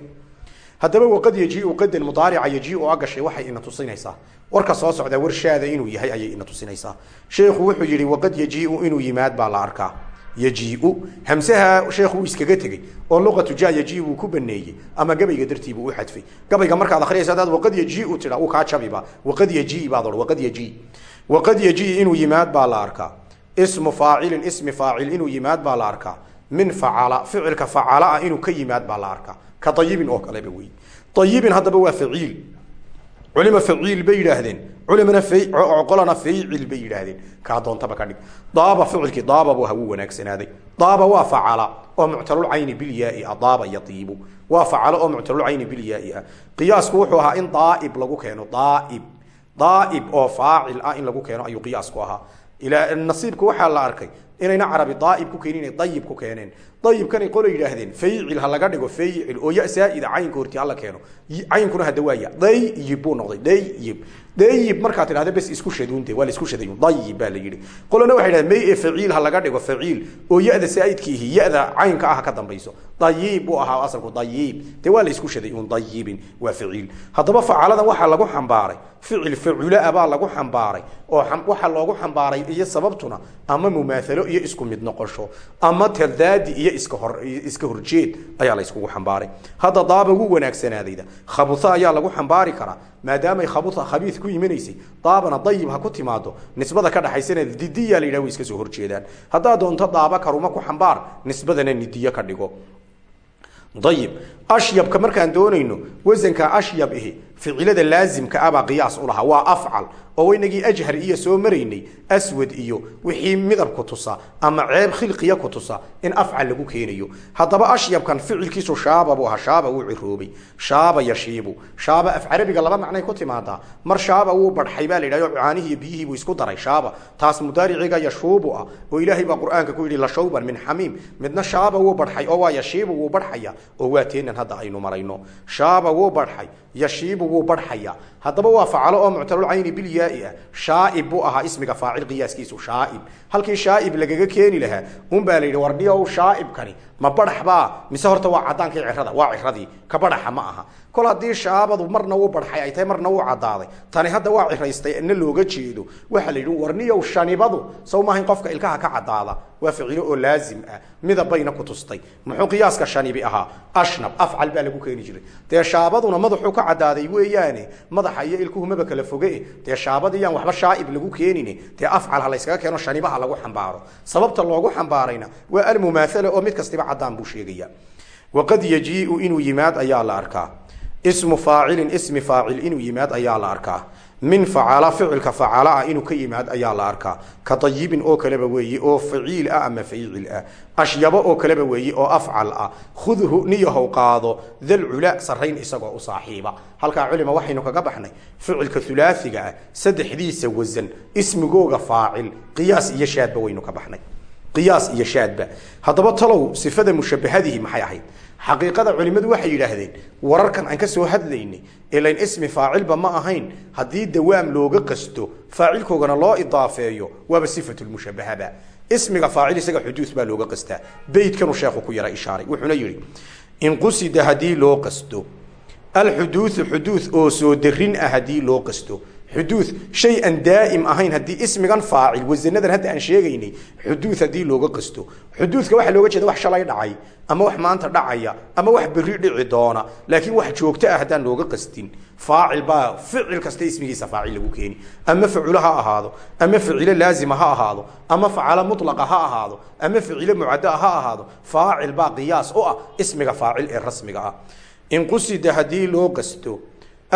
haddaba waqad yajiiu qadan mudaarica yajiiu a gashay waxay ina tusinaysaa. Warka soo socdaa warshaada inuu yahay ayay ina tusinaysaa. Sheekhu wuxuu yihi waqad yajiiu inuu yimaad baa la arkaa. Yajiiu hamsaha sheekhu wuu iskaga tegey oo luqatu ja yajii buu ku baneeyey ama gabayga dartii u xadfay. Gabayga markaad akhriyaysa hadaad waqad yajiiu tidha uu kaa jabiba waqad yajii baad odhan waqad yajii. Waqad yajii inuu yimaad baa la arkaa. Ismu faacilin ismi faacil inuu yimaad baa la arkaa. Min facala ficilka facala ah inuu ka yimaad baa la arkaa ka ayibin oo kaleba wey ayibin haddaba waa faciil culima faciil bay yidhaahdeen culimana qolana faycil bay yidhaahdeen kaa doontaba ka dhig daaba ficilkii daababa hawuu wanaagsanaaday daaba waa facala oo muctalulcayni bilyaai ah daaba yaiibu waa facalo oo muctalulcayni bilyaai ah qiyaasku wuxuu ahaa in daaib lagu keeno daaib daaib oo faacil ah in lagu keeno ayuu qiyaasku ahaa nasiibku waxaa la arkay inayna carabi daaib ku keenin inay dayib ku keeneen dayibkanay qola yidhaahdeen faycil ha laga dhigo faycil oo ya saa'ida caynka horti hala keeno. Caynkuna hadda waaya dayib buu noqday dayib dayib markaad tidhahda bes isku shaduunte waa la isku shaday dayib baa la yidhi. Qolana waxay may e faciil dhigo faciil. Oo ya-da saa'idkiihi ya-da ah ka dambayso. Dayib buu ahaa asalku dayib. Dee waa la isku shaday un dayibin waa faciil. Haddaba facaladan waxaa lagu xambaaray ficil facula baa lagu xambaaray oo waxaa loogu xambaaray iyo sababtuna ama mumaahalo iyo isku mid noqosho ama tadaadi iyo iska hor iska horjeed ayaa la iskugu xambaaray. Hadda daaba ugu wanaagsanaadayda khabuha ayaa lagu xambaari karaa maadaamay khabiid ku imanaysay daabana dayib ha ku timaado nisbada ka dhaxaysana didiya la yidhah way iska soo horjeedaan. Haddaad doonto daaba karuma ku xambaar nisbadana nidiyo ka dhigo. Ayib ashyabka markaan doonayno wasanka ashyab ihi ficilada laazimka abaa qiyaas u lahaa. Waa afcal oo inagii ajhar iyo soo maraynay aswad iyo wixii midab ku tusa ama ceeb khilqiya ku tusa in afcal lagu keenayo. Haddaba ashyabkan ficilkiisu shaaba buu ahaa shaaba wuu ciroobay shaaba yashiibu shaaba af carabiga laba macnay ku timaadaa. Mar shaaba wuu badxay baa la yidhahdo caanihiiyo biyihii buu isku daray shaaba. Taas mudaariciga yashuubu ah oo ilaahay baa qur'aanka ku yidhi lashawban min xamiim. Midna shaaba wuu badxay oo waa yashiibu wuu badxaya oo waa teenan hadda aynu marayno. Shaaba wuu badxay yashiibu wuu badxaya haddaba waa facalo oo muctalulcayni bilyaai ah. Shaaib buu ahaa ismiga faacil qiyaaskiisu shaaib. Halkii shaaib lagaga keeni lahaa unbaa la yidhi wardhiyow shaaibkani ma badhax baa. Mise horta waa cadaankii cirada waa ciradii ka badhaxa ma aha. Kol haddii shaabadu marna wuu badxay ay tahay marna wuu cadaaday tani hadda waa ciraystay na looga jeedo. Waxaa la yidhi warniyow shanibadu saw maahayn qofka ilkaha ka cadaada waa ficilo oo laazim ah. Midabayna ku tustay. Muxuu qiyaaska shanibi ahaa? Ashnab afcal baa lagu keeni jiray. Dee shaabaduna madaxuu ka cadaaday weeyaane madaxa iyo ilkuhu maba kala foge dee shaabadiyaan waxba shaaib lagu keenin dee afcal ha layskaga keeno shanibaha lagu xambaaro. Sababta loogu xambaarayna waa almumaahala oo mid kastiba cadaan buu sheegaya waqad yajiiu inuu yimaad ayaa la arkaa. Ismu faacilin ismi faacil inuu yimaad ayaa la arkaa min facala ficilka facala ah inuu ka yimaad ayaa la arkaa. Ka dayibin oo kaleba weeye oo faciil ah ama faciil ah. Ashyabo oo kaleba weeye oo afcal ah. Khudhu niyahow qaado. Dalcula sarayn isagoo u saaxiiba. Halkaa culima waxaynu kaga baxnay ficilka hulaasiga ah saddexdiisa wasan ismigooga faacil qiyaas iyo shaadba waynu ka baxnay. Qiyaas iyo shaadba. Haddaba talow sifada mushabahadihi maxay ahayd xaqiiqada culimadu waxay yidhaahdeen wararkan aan ka soo hadlaynay ilayn ismi faacilba ma ahayn haddii dawaam looga qasto faacilkoogana loo idaafeeyo waaba sifatulmushabahaba ismiga faacil isaga xuduud baa looga qastaa. Beydkanuu sheekhu ku yara ishaaray wuxuuna yidhi in qusida haddii loo qasto alxuduudu xuduud oo soo darin ah haddii loo qasto xuduud shay aan daa'im ahayn haddii ismigan faacil wasanadan hadda aan sheegaynay xuduud haddii looga qasto xuduudka waxaa looga jeeda wax shalay dhacay ama wax maanta dhacaya ama wax berri dhici doona laakiin wax joogto ah haddaan looga qastin faacil baa ficil kasta ismigiisa faacil lagu keeni. Ama faculo ha ahaado ama ficilo laazima ha ahaado ama facalo mutlaqa ha ahaado ama ficilo mucaddaa ha ahaado faacil baa qiyaas u ah ismiga faacil ee rasmiga ah. In qusida haddii loo qasto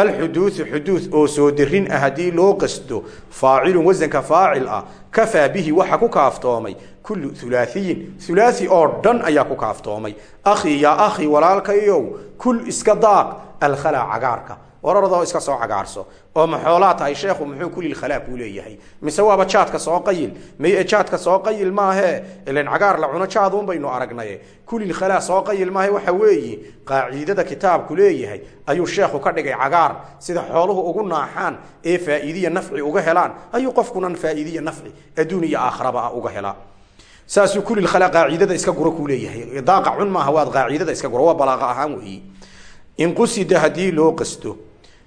alxuduudu xuduud oo soo darin ah haddii loo qasto faacilun wasanka faacil ah kafaa bihi waxa ku kaaftoomay kullu hulaaiyin hulaai oo dhan ayaa ku kaaftoomay akhi yaa akhi walaalkayow kul iska daaq alkhalaa cagaarka wararadoo iska soo cagaarso. Oo maxoolaa tahay sheekhu muxuu kulilkhalaa kuu leeyahay? Mise waaba jaadka soo qayil? May jaadka soo qayil maahee ilan cagaar la cuno jaaduun baynu aragnaye. Kulilkhalaa soo qayil maahe waxa weeye qaaciidada kitaabku leeyahay ayuu sheekhu ka dhigay cagaar. Sida xooluhu ugu naaxaan ee faa'iidiya nafci uga helaan ayuu qofkunan faa'iidiya nafci adduun iyo aakhraba ah uga helaa. Saasuu kulilkhalaa qaaciidada iska guro kuu leeyahay. Daaqa cun maaha waad qaaciidada iska guro waa balaaqa ahaan weeye in qusida haddii loo qasto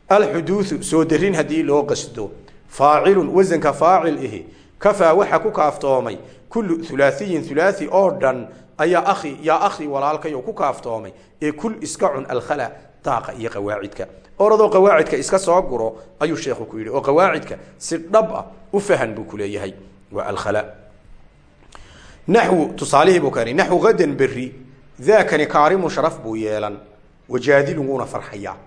alxuduudu soo darin haddii loo qasto faacilun wasanka faacil ihi kafaa waxa ku kaaftoomay kullu hulaaiyin hulaai oo dhan ayaa akhi yaa akhi walaalkayo ku kaaftoomay ee kul iska cun alkhala daaqa iyo qawaacidka oradoo qawaacidka iska soo guro ayuu sheekhu ku yidhi oo qawaacidka si dhab ah u fahan buu ku leeyahay waa alkhala naxwu tusaalihii buu sharaf buu yeelan wajaadilun wuuna farxayaa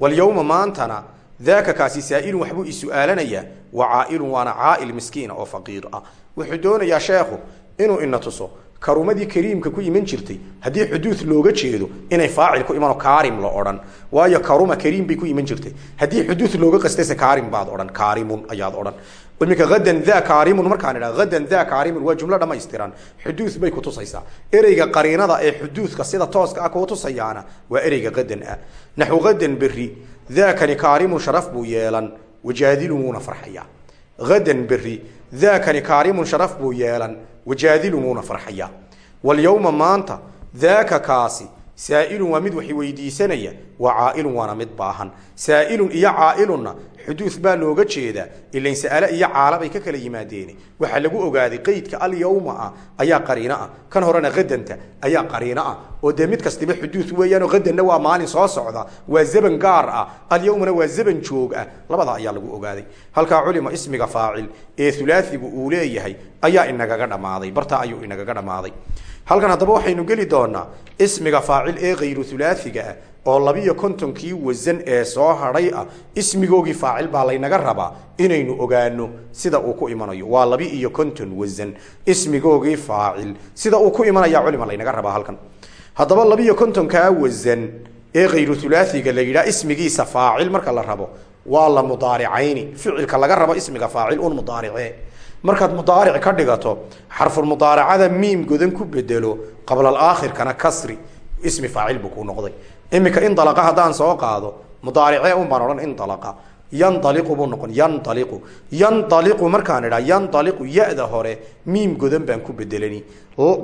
walyowma maantana daaka kaasi saa'ilun waxbuu isu-aalanayaa wa caa'ilun waana caa'il miskiina oo faqiir ah. Wuxuu doonayaa sheekhu inuu ina tuso karumadii kariimka ku iman jirtay haddii xuduud looga jeedo inay faacil ku imano kaarim la odhan. Waayo karuma kariim bay ku iman jirtay. Haddii xuduud looga qastayse kaarim baad odhan kaarimun ayaad odhan iminka hadan da kaarimun markaan idha hadan da kaarimun waa jumlo dhamaystiran. Xuduud bay kutusaysaa ereyga qariinada ee xuduudka sida tooska ah kuu tusayaana waa ereyga hadan ah. Naxwu hadan berri daakani kaarimun sharaf buu yeelan wajaadilun wuuna farxayaa hadan beri daakani kaarimun sharaf buu yeelan wajaadilun wuuna farxayaa walyowma maanta daaka kaasi saa'ilun waa mid wax weydiisanaya wa caa'ilun waana mid baahan. Saa'ilun iyo caa'ilunna xuduud baa looga jeedaa ilain sa'ale iyo caala bay ka kala yimaadeen waxaa lagu ogaaday qeydka alyawma ah ayaa qariino ah. Kan horena qadanta ayaa qariino ah. Oo dee mid kastiba xuduud weeyaanoo qadanna waa maalin soo socda waa zaban gaar ah. Alyawmana waa zaban joog ah. Labada ayaa lagu ogaaday. Halkaa culima ismiga faacil ee ulaaigu uu leeyahay ayaa inagaga dhammaaday. Bartaa ayuu inagaga dhammaaday. Halkan haddaba waxaynu geli doonaa ismiga faacil ee khayru ulaaiga ah oo labiyo kontonkii wasan ee soo hadhay ah ismigoogii faacil baa laynaga rabaa inaynu ogaano sida uu ku imanayo. Waa labi iyo konton wasan ismigoogii faacil. Sida uu ku imanaya culima laynaga rabaa halkan. Haddaba labiyo kontonkaa wasan ee khayru ulaaiga la yidhaha ismigiisa faacil marka la rabo waa la mudaaricayni. Ficilka laga rabo ismiga faacil un mudaarice. Markaad mudaaric ka dhigato xarfulmudaaracada miim godan ku bedelo qablalaakhirkana kasri ismi faacil buu kuu noqday iminka indalaqa haddaan soo qaado mudaaricee un baan odhan indalaqa. Yandaliqu buu noqon yandaliqu yandaliqu markaan idhaa yandaliqu ya-da hore miim godan baan ku bedelani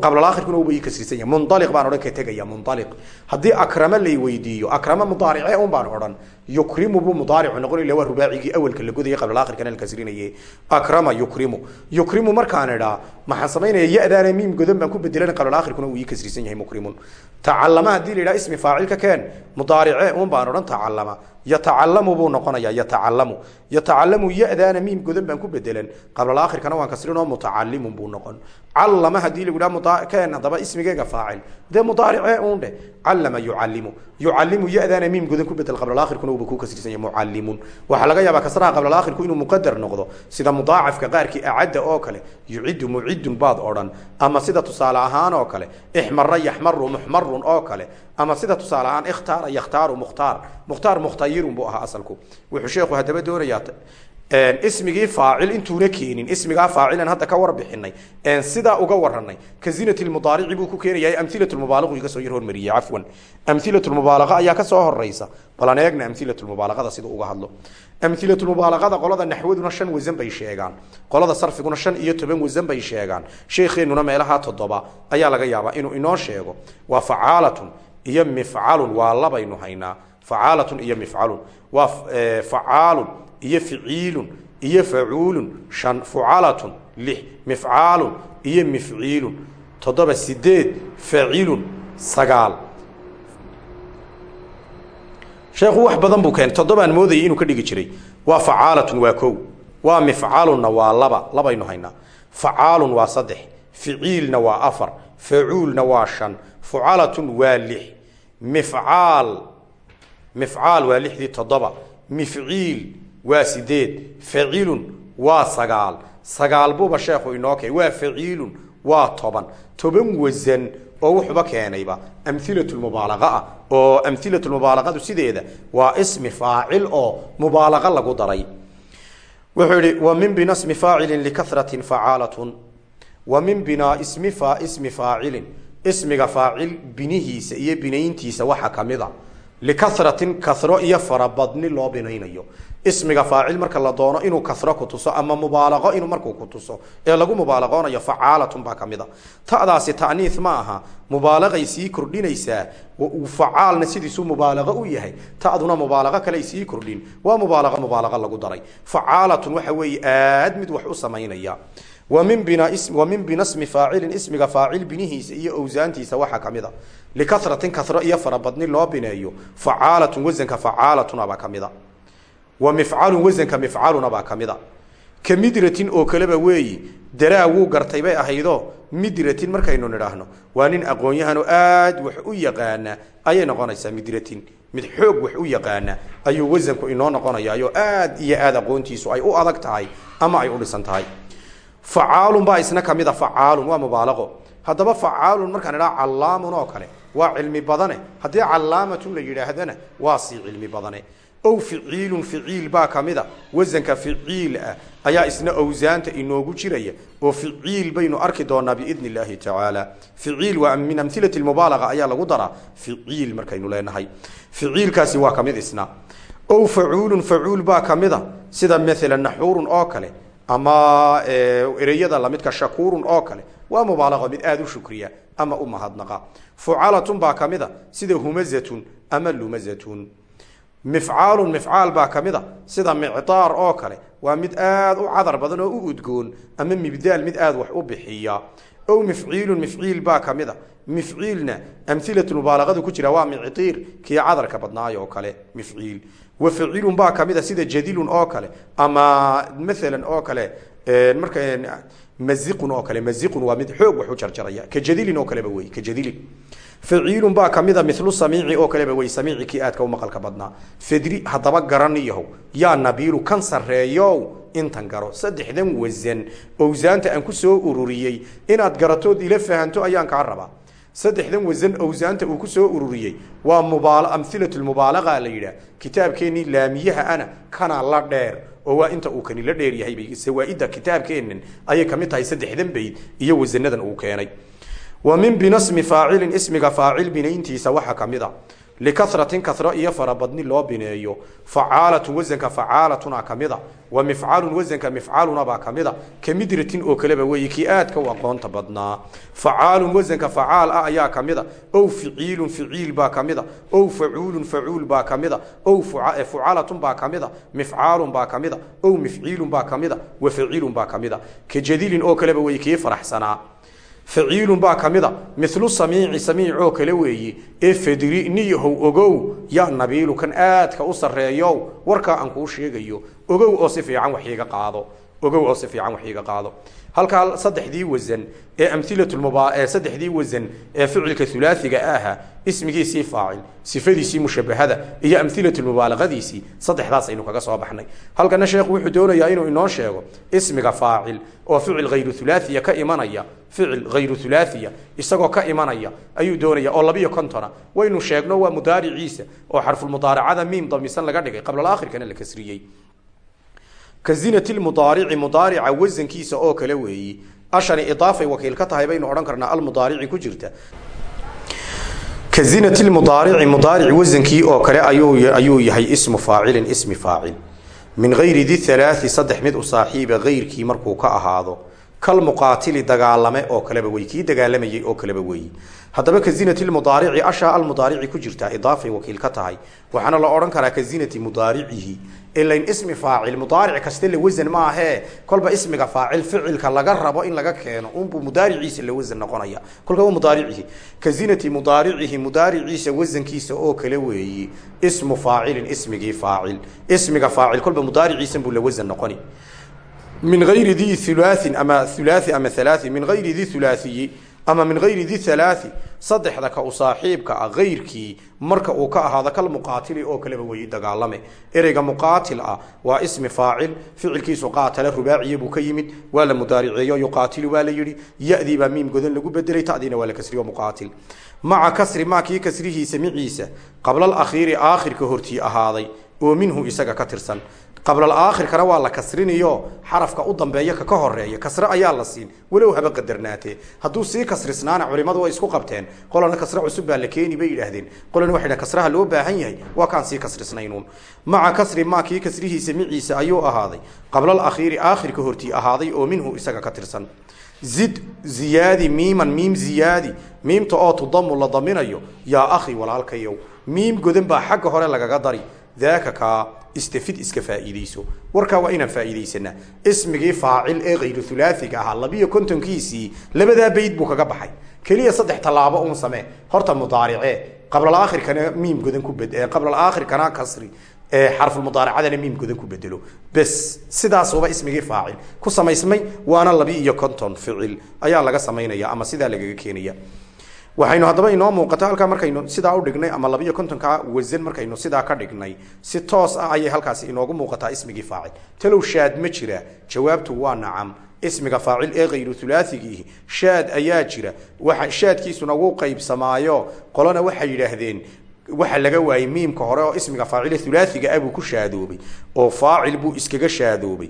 qablalaakhirkuna uba ii kasrisan yahay mundaliq baan odhan ka tegaya mundaliq haddii akrama lay weydiiyo akrama mudaaricee un baan odhan yukrimu buu mudaaricu noqon waa rubaacigii awalka la godaya qablalaakhirkana la kasrinaye. Akrama yukrimu. Yukrimu markaan idhaa maxaan samaynaya ya-daana miim godan baan ku bedelani qablalaakhirkuna uu ii kasrisan yahay mukrimun. Tacalama haddii la yidhaha ismi faacil ka keen mudaaricee un baan odhan tacalama yatacalamu buu noqonaya yatacalamu yatacalamu ya-daana miim godan baan ku bedelan qablalaakhirkana waan kasrinoo mutacalimun buu noqon callama haddii lagu dhaha keen haddaba ismigeega faacil. Dee mudaaricee un dheh callama yucallimu. Yucallimu ya-daana miim ku bedel qablalaakhirkuna uuba ku kasrisan yahay mucallimun. Waxaa laga yaabaa kasraha qablalaakhirku inuu muqadar noqdo sida mudaacafka qaarkii acadda oo kale yuciddu mucidun baad odhan. Ama sida tusaale ahaan oo kale ixmara yaxmaru muxmarun oo kale. Ama sida tusaale ahaan ikhtaara yakhtaaru mukhtaar. Mukhtaar mukhtayirun buu ahaa asalku. Wuxuu sheekhu haddaba doonayaa ismigii faacil intuuna keenin ismigaa faacilan hadda ka warbixinay sidaa uga waranay ka mudaarici buu ku keenaya amilatmubaaliu iga soo yar hormariyey cafwan. Amilatmubaalaqa ayaa ka soo horeysa balan eegna amilatmubaalaqada siduu uga hadlo. Amilatmubaalaqada qolada naxwaduna shan wasan bay sheegaan. Qolada sarfiguna shan iyo toban wasan bay sheegaan. Sheekheenuna meelaha toddoba ayaa laga yaabaa inuu inoo sheego waa facaalatun iyo mifcalun waa labaynu haynaa. Facaalatun iyo mifcalun waa facaalun iyo ficiilun iyo facuulun shan fucalatun lix mifcaalun iyo mifciilun toddoba sideed facilun sagaal. Sheekhu wax badan buu keenay. Toddobaan moodayay inuu ka dhigi jiray. Waa facaalatun waa kow. Waa mifcalunna waa laba. Labaynu haynaa. Facaalun waa saddex. Ficiilna waa afar. Facuulna waa shan. Fucalatun waa lix. Mifcaal. Mifcaal waa lixdii toddoba. Mifciil waa sideed. Facilun waa sagaal. Sagaal buuba sheekhu inoo waa faciilun waa toban. Toban wasan oo wuxuba keenayba amilatmubaalaqa ah. Oo amilatmubaalaqadu sideeda waa ismi faacil oo mubaalaqa lagu daray. Wuxuu yihi wa min bina smi faacilin likaratin facaalatun wa min binaa ismi fa ismi faacilin. Ismiga faacil binihiisa iyo binayntiisa waxaa ka mid a likaratin karo iyo farabadni loo binaynayo. Ismiga faacil marka la doono inuu karo ku tuso ama mubaalaqo inuu markuu ku tuso ee lagu mubaalaqoonayo facaalatun baa ka mid a. Ta'daasi ta'niis ma aha. Mubaalaqay sii kordhinaysaa facaalna sidiisuu mubaalaqo u yahay. Ta'duna mubaalaqo kale sii kordhin. Waa mubaalaqo mubaalaqo lagu daray. Facaalatun waxa weeye aad mid wax u samaynaya wamin bina wamin bina smi faacilin ismiga faacil binihiisa iyo owsaantiisa waxaa ka mid a likaratin karo iyo farabadni loo bineeyo. Facaalatun wasanka facaalatuna baa ka mid a wa mifcalun wasanka mifcaluna baa ka mid a ka midratin oo kaleba weeyi daraa wuu gartay bay ahaydo midratin markaynu nidhaahno waa nin aqoon-yahanoo aad wax u yaqaana ayay noqonaysaa midratin. Mid xoog wax u yaqaana ayuu wasanku inoo noqonayaayo aad iyo aad aqoontiisu ay u adag tahay ama ay u dhisan tahay facaalun baa isna ka mid a facaalun waa mubaalaqo. Haddaba facaalun markaan idhaha callaamun oo kale waa cilmi badane. Haddii callaamatun la yidhaahdana waa sii cilmi badane. Ow ficiilun ficiil baa ka mid a. Wasanka ficiil ah ayaa isna owsaanta inoogu jiraya oo ficiil baynu arki doonaa biidn illaahi tacaala ficiil waa min amhilati mubaalaqa ayaa lagu daraa. Ficiil markaynu leenahay. Ficiilkaasi waa ka mid isna. Ow facuulun facuul baa kamida sida maalan naxuurun oo kale ama ereyada lamidka shakuurun oo kale waa mubaalaqa mid aada u shukriya ama u mahadnaqa. Fucalatun baa kamida sida humazatun ama lumazatun. Mifcaalun mifcaal baa kamida sida micdaar oo kale waa mid aada u cadar badan oo u udgoon ama mibdaal mid aada wax u bixiya. Ow mifciilun mifciil baa kamida mifciilna amhilatulmubaalaqadu ku jira waa mictiir kii cadarka badnaay oo kale mifciil wa facilun baa kamida sida jadilun oo kale ama maalan oo kale marka maziqun oo kale. Maziqun waa mid xoog wax jarjaraya. Ka jadilin oo kaleba wey ka jadilin. Faciilun baa kamida milu samiici oo kaleba wey samiici aadka u maqalka badnaa. Fedri haddaba garaniyahow yaa nabiilu kan sarreeyow intan garo. Saddexdan wasan owsaanta aan ku soo ururiyey inaad garatood ila fahanto ayaan kaa rabaa saddexdan wasan owsaanta uu ku soo ururiyey waa mubaal amhilatulmubaalaqa la yidhaah kitaabkeennii laamiyaha ana kana la dheer. Oo waa inta uu kani la dheer yahay sawaaida kitaabkeennan ayay ka mid tahay saddexdan bayd iyo wasanadan uu keenay. Wa min binasmi faacilin ismiga faacil binayntiisa waxaa ka mid a likaratin karo iyo farabadni loo bineeyo facaalatu wasanka facaalatuna kamida wa mifcaalun wasanka mifcaalunabaa kamida ka midratin oo kaleba wey kii aadka u aqoonta badnaa facaalun wasanka facaal ah ayaa kamida ow ficiilun ficiil baa kamida ow facuulun facuul baa kamida ow fucalatun baa kamida mifcaalun baa kamida ow mifciilun baa kamida wa faciilun baa kamida ka jadilin oo kaleba wey kii faciilun baa kamida milu samiici samiicoo kale weeye ee fedri niyahow ogow. Yaa nabiilu kan aadka u sarreeyow. Warkaa aan kuu sheegayo. Ogow oo si fiican wax iiga qaado. Ogow oo si fiican wax iiga qaado halkaa saddexdii wasan ee amhilatulmuba ee saddexdii wasan ee ficilka hulaasiga aha ismigiisii faacil sifadiisii mushabahada iyo amhilatulmubaalaqadiisii saddexdaas aynu kaga soo baxnay. Halkana sheekhu wuxuu doonayaa inuu inoo sheego ismiga faacil oo ficil hayru hulaasiya ka imanaya ficil hayru hulaasiya isagoo ka imanaya ayuu doonaya oo labiyo kontona waynu sheegno waa mudaariciisa oo xarfulmudaaracada miim damisan laga dhigay qablaakhirkana la kasriyey ka zinati lmudaarici mudaarica oo kale weeyi. Ashani idaafay wakiil ka tahay baynu odhan karnaa almudaarici ku jirta. Ka zinati lmudaarici mudaaric oo kale ayuu yahay ismu faacilin ismi faacil. Min gayri di halaai saddex mid u saaxiiba markuu ka ahaado. Kalmuqaatili dagaalame oo kaleba wey kii dagaalamayay oo kaleba weeyi. Haddaba ka zinati lmudaarici ashaa ku jirtaa idaafay wakiil ka tahay. Waxaana la odhan karaa ka zinati ilain ismi faacil mudaaric kaste la wasan ma ahee kolba ismiga faacil ficilka laga rabo in laga keeno unbuu mudaariciisa la wasan noqonaya kolka mudaaricihi ka mudaaricihi mudaariciisa wasankiisa oo kale weeyi ismu faacilin ismigii faacil ismiga faacil kolba mudaariciisan buu la wasan noqoni min ayri di hulaain ama hulaai ama halaai min ayri di hulaaiyi ama min ayri di halaai saddexda ka u saaxiibka ah kayrkii marka uu ka ahaado kal muqaatili oo kaleba weyi dagaalame ereyga muqaatil ah waa ismi faacil ficilkiisu qaatala rubaaciya buu ka yimid waa la mudaariceeyo yuqaatilu waa la yidhi yadii baa miim godan lagu bedelay tadiina waa la kasriyo muqaatil. Maca kasri maa kii kasrihiisa miciisa qabla alakhiiri aakhirka hortii ahaaday oo minhu isaga ka tirsan qablaakhirkana waa la kasrinayo xarafka u dambeeya ka horreeya kasre ayaa la siin. Walow haba qadarnaatee hadduu sii kasrisnaana culimadu way isku qabteen. Qolana kasre cusub baa la keeni bay yidhaahdeen. Qolana waxay dhahen kasraha loo baahan yahay waa kaan sii kasrisnaynuun. Maca kasri maa kii kasrihiisa miciisa ayuu ahaaday. Qablalakhiiri aakhirka hortii ahaaday oo minhu isaga ka tirsan. Zid ziyaadi miiman miim ziyaadi. Miimta oo tudamu la daminayo yaa akhi walaalkayow miim godan baa xagga hore lagaga dari. Daaka kaa istafid iska faa'iidayso. Warkaa waa inaan faa'iidaysanaa ismigii faacil ee khayru hulaasiga ahaa labiyo kontonkiisii labadaa bayd buu kaga baxay. Keliya saddex tallaabo uun samee. Horta mudaaricee qablaakhirkana miim godan ku bed qablaakhirkana kasri xarfulmudaaracadana miim godan ku bedelo. Bes sidaasuba ismigii faacil. Ku samaysmay waana labi iyo konton ficil. Ayaa laga samaynaya ama sidaa lagaga keenaya waxaynu haddaba inoo muuqata halkaa markaynu sidaa u dhignay ama labiyo kontonka wasan markaynu sidaa ka dhignay. Si toos ah ayay halkaasi inoogu muuqataa ismigii faacil. Talow shaad ma jira. Jawaabtu waa nacam. Ismiga faacil ee khayru hulaahigiihi shaad ayaa jira. Waxa shaadkiisuna wuu qaybsamaayo. Qolona waxay yidhaahdeen waxa laga waayey miimka hore oo ismiga faacile hulaaiga ah buu ku shaadoobay oo faacil buu iskaga shaadoobay.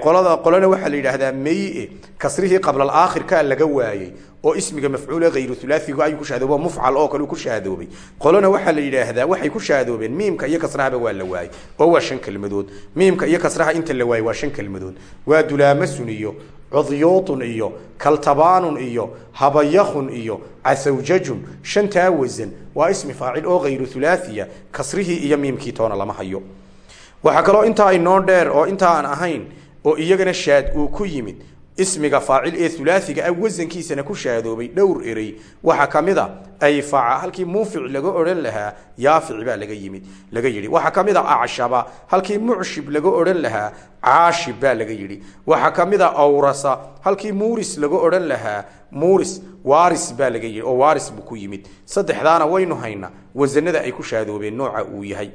Qolada qolana waxaa la yidhaahdaa meye kasrihii qabla aakhirkaa laga waayey oo ismiga mafcuule hayru hulaaigu ayuu ku shaadooba mufcal oo kale ku shaadoobay. Qolana waxaa la yidhaahdaa waxay ku shaadoobeen miimka iyo kasrahaba waa la waayey oo waa shan kelmadood. Miimka iyo kasraha inta la waayey waa shan kelmadood. Waa dulaamasun iyo cudyuutun iyo kaltabaanun iyo habayakun iyo casawjajun shantaa wasan waa ismi faacil oo hayru hulaaiya kasrihii iyo miimkii toona lama hayo. Waxaa kaloo intaa inoo dheer oo inta aan ahayn oo iyagana shaad uu ku yimid ismiga faacil ee hulaaiga ah wasankiisana ku shaadoobay dhowr erey waxaa ka mid a ayfaca halkii muufic laga odhan lahaa yaafic baa laga yimid laga yidhi. Waxaa ka mid a acshaba halkii mucshib laga odhan lahaa caashib baa laga yidhi. Waxaa ka mid a awrasa halkii muuris laga odhan lahaa muuris waris baa laga yidhi oo waris buu ku yimid. Saddexdaana waynu haynaa wasanada ay ku shaadoobeen nooca uu yahay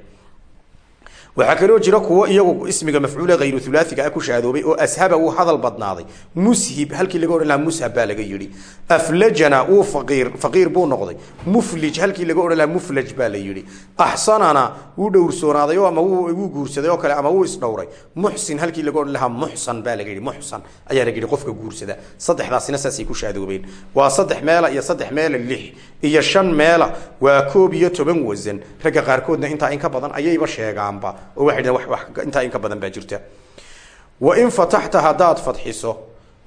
waxaa kaloo jira kuwo iyagu ismiga mafcuule hayru hulaaiga ah ku shaadoobay oo ashaba uu hadal badnaaday. Mushib halkii laga odhan lahaa mushab baa laga yidhi. Aflajana uu faqiir faqiir buu noqday. Muflij halkii laga odhan lahaa muflaj baa la yidhi. Axsanana wuu dhowrsoonaaday oo ama wuu guursaday oo kale ama wuu isdhowray. Muxsin halkii laga odhan lahaa muxsan baa laga yidhi. Muxsan ayaa laga yidhi qofka guursada. Saddexdaasina saasay ku shaadoobeen waa iyo shan meela waa koob iyo toban wasan ragga qaarkoodna intaa in ka badan ayayba sheegaanba. Oo waxay dhahen wax intaa in ka badan baa jirta. Wain fataxta haddaad fadxiso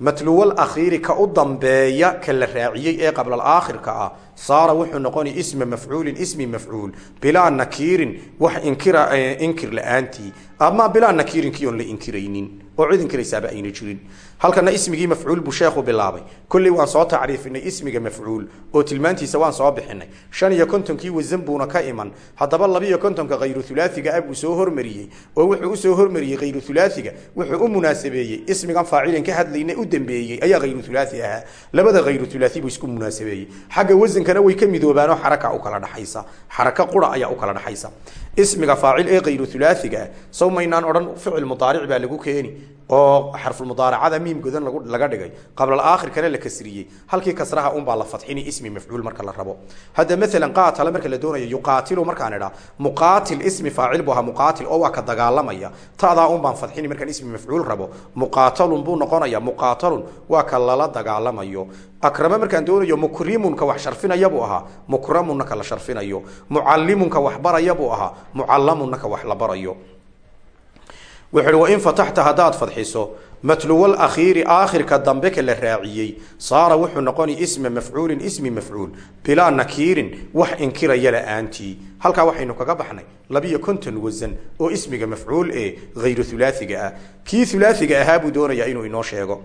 matluwal akhiiri ka u dambeeya ka la raaciyey ee qabla aakhirka ah saara wuxuu noqonay isma mafcuulin ismi mafcuul. Bilaa nakiirin wax inkira inkir la'aantii. Ama bilaa nakiirin kii oon la inkiraynin. Oo cid inkiraysaaba ayna jirin halkana ismigii mafcuul buu sheekhu bilaabay. Kolley waan soo tacriifinay ismiga mafcuul oo tilmaantiisa waan soo bixinay. Shan iyo kontonkii wasan buuna ka iman. Haddaba labiiyo kontonka hayru hulaaiga ah buu soo hormariyey oo wuxuu u soo hormariyey hayru hulaaiga wuxuu u munaasabeeyey. Ismigan faacilan ka hadlayna u dambeeyey ayaa hayru hulaai ahaa labada hayru hulaai buu isku munaasabeeyey. Xagga wasankana way ka midoobaanoo xaraka u kala dhaxaysa. Xaraka qura ayaa u kala dhaxaysa ismiga faacil ee hayru hulaaiga ah. Sow maynaan odhan ficil baa lagu keeni oo xarfulmudaaracada miim godan laga dhigay. Qabla aakhirkana la kasriyey. Halkii kasraha unbaa la fadxini ismi mafcuul marka la rabo. Hadda maalan qaatala marka la doonayo yuqaatilu markaan idhaa muqaatil ismi faacil buu ahaa muqaatil oo waa ka dagaalamaya. Tadaa unbaan fadxini markaan ismi mafcuul rabo muqaatalun buu noqonaya muqaatalun waa ka lala dagaalamayo akrama markaan doonayo mukrimunka wax sharfinaya buu ahaa mukramunna ka la sharfinayo mucallimunka wax baraya buu ahaa mucallamunna ka wax la barayo wuxu uhi wain fataxta haddaad fadxiso matluwal akhiiri aakhirka dambe ka la raaciyey saara wuxuu noqoni isma mafcuulin ismi mafcuul bilaa nakiirin wax inkiraya la'aantii halkaa waxaynu kaga baxnay labiyo konton wasan oo ismiga mafcuul ee hayru hulaaiga ah kii hulaaiga ahaa buu doonayaa inuu inoo sheego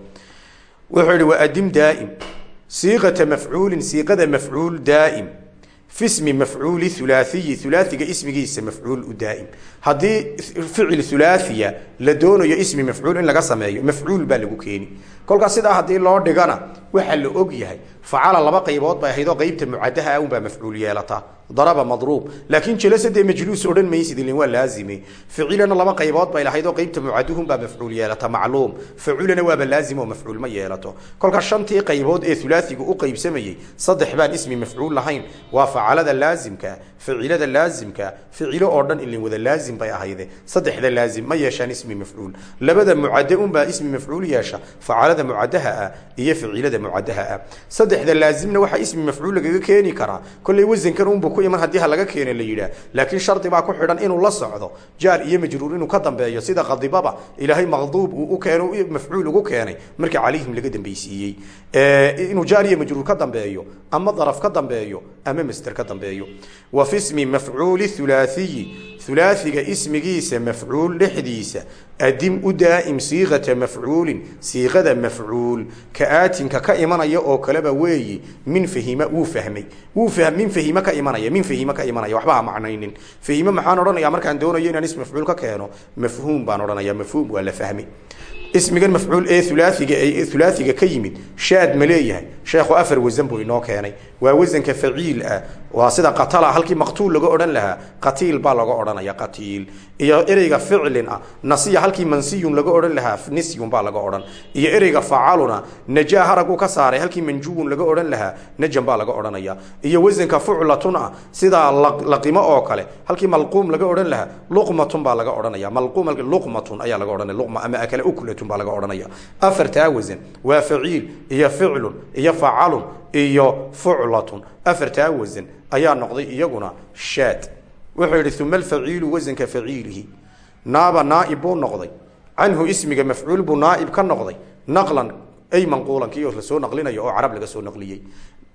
wuxuu yihi waadim daaim siiqata mafcuulin siiqada mafcuul daaim. Fi smi mafcuuli hulaaiyi hulaaiga ismigiisa mafcuul u daaim. Haddii ficil hulaaiya la doonayo ismi mafcuul in laga sameeyo mafcuul baa lagu keeni. Kolkaas sidaa haddii loo dhigana waxaa la og yahay facala laba qaybood bay ahayd oo qeybta mucadaha ah unbaa mafcuul yeelata daraba madruub. Laakiin jelasa dee majluus odhan maysid ilin waa laazime ficilana laba qaybood bay lahayd oo qeybta mucaduhunbaa mafcuul yeelata macluum. Faculana waaba laazim oo mafcuul ma yeelato. Kolkaas shantii qaybood ee hulaaigu u qaybsamayey saddex baan ismi mafcuul lahayn. Waa facalada laazimka ficilada laazimka ficilo oo dhan ilin wada laazim bay ahayde. Saddexda laazim ma yeeshaan ismi mafcuul. Labada mucade unbaa ismi mafcuul yeesha facalada mucadaha ah iyo ficilada mucadaha ah. Saddexda laazimna waxaa ismi mafcuul lagaga keeni karaa. Kolley wasankan unbu ku iman haddii ha laga keena la yidhaah. Laakiin shardi baa ku xidhan inuu la socdo jaar iyo majruur inuu ka dambeeyo sida qadibaba ilaahay maqduub uu u keeno mafcuul ugu keenay markii calayhim laga dambeysiiyey inuu jaar iyo majruur ka dambeeyo ama daraf ka dambeeyo ama masder ka dambeeyo fi smi mafcuuli hulaaiyi hulaaiga ismigiisa mafcuul dhexdiisa adim u daa'im siiqata mafcuulin siiqada mafcuul. Ka aatinka ka imanaya oo kaleba weeyi min fahima wuu fahmay. Wuu min fahime ka imanaya min fahime ka imanaya waxba ha macnaynin. Fahime maxaan odhanaya markaan doonayo inaan is mafcuul ka keeno? Mafhuum baan odhanaya mafhuum waa la fahmi ismigan mafcuul ee ulaaiga ulaaiga ka yimid shaad ma leeyahay. Sheekhu afar wasan buu inoo keenay. Waa wasanka faciil ah. Waa sida qatala halkii maqtuul laga odhan lahaa qatiil baa laga odhanaya qatiil. Iyo ereyga ficlin ah nasiya halkii mansiyun laga odhan lahaa nisyun baa laga odhan. Iyo ereyga facaluna najaa haraguu ka saaray halkii manjuwun laga odhan lahaa najan baa laga odhanaya. Iyo wasanka fuclatun ah sida laqimo oo kale halkii malquum laga odhan lahaa luqmatun baa laga odhanaya. Malquum luqmatun ayaa laga odhanaya luqma ama akala uklatun baa laga odhanaya. Afartaa wasan waa faciil iyo ficlun iyo facalun iyo fuclatun. Afartaa wasan ayaa noqday iyaguna shaad. Wuxuu yidhi uma alfaciilu wasanka faciilihi. Naaba naaib buu noqday. Canhu ismiga mafcuul buu naaib ka noqday. Naqlan ay manquulan kii la soo naqlinayo oo carab laga soo naqliyey.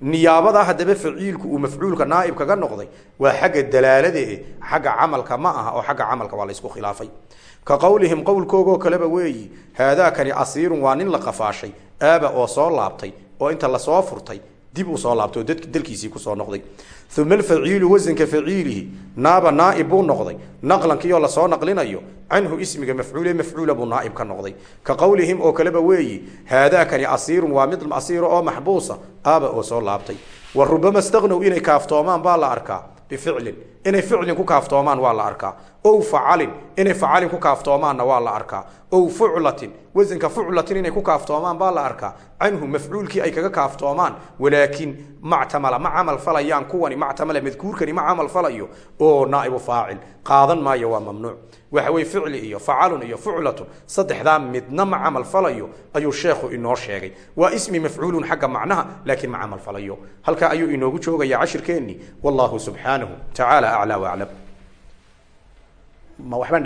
Niyaabada haddaba faciilku uu mafcuulka naaib kaga noqday waa xagga dalaalada e xagga camalka ma aha oo xagga camalka waa laysku khilaafay ka qowlihim qowlkoogoo kaleba weeyi haadaakani asiirun waa nin la qafaashay aaba oo soo laabtay oo inta la soo furtay dib uu soo laabtay oo dalkiisii ku soo noqday. Uma alfaciilu wasanka faciilihi naaba naaib buu noqday. Naqlankiioo la soo naqlinayo canhu ismiga mafcuule mafcuula buu naaib ka noqday. Ka qowlihim oo kaleba weeyi haadaakani asiirun waa mid asiiro oo maxbuusa aaba oo soo laabtay. Wa rubama staqnow inay kaaftoomaan baa la arkaa bificlin inay ficlin ku kaaftoomaan waa la arkaa. Ow facalin inay facalin ku kaaftoomaanna waa la arkaa. Ow fuclatin wasanka fuclatin inay ku kaaftoomaan baa la arkaa. Canhu mafcuulkii ay kaga kaaftoomaan walaakin mactamala ma camal falayaan kuwani mactamala madkuurkani ma camal falayo oo naaibu faacil qaadan maayo waa mamnuuc. Waxa weye ficli iyo facalun iyo fuclatun saddexdaa midna ma camal falayo ayuu sheekhu inoo sheegay. Waa ismi mafcuulun xagga macnaha laakiin ma camal falayo. Halkaa ayuu inoogu joogaya cashirkeenni wallahu subxaanahu tacaala aclaa waclam ma waxbaan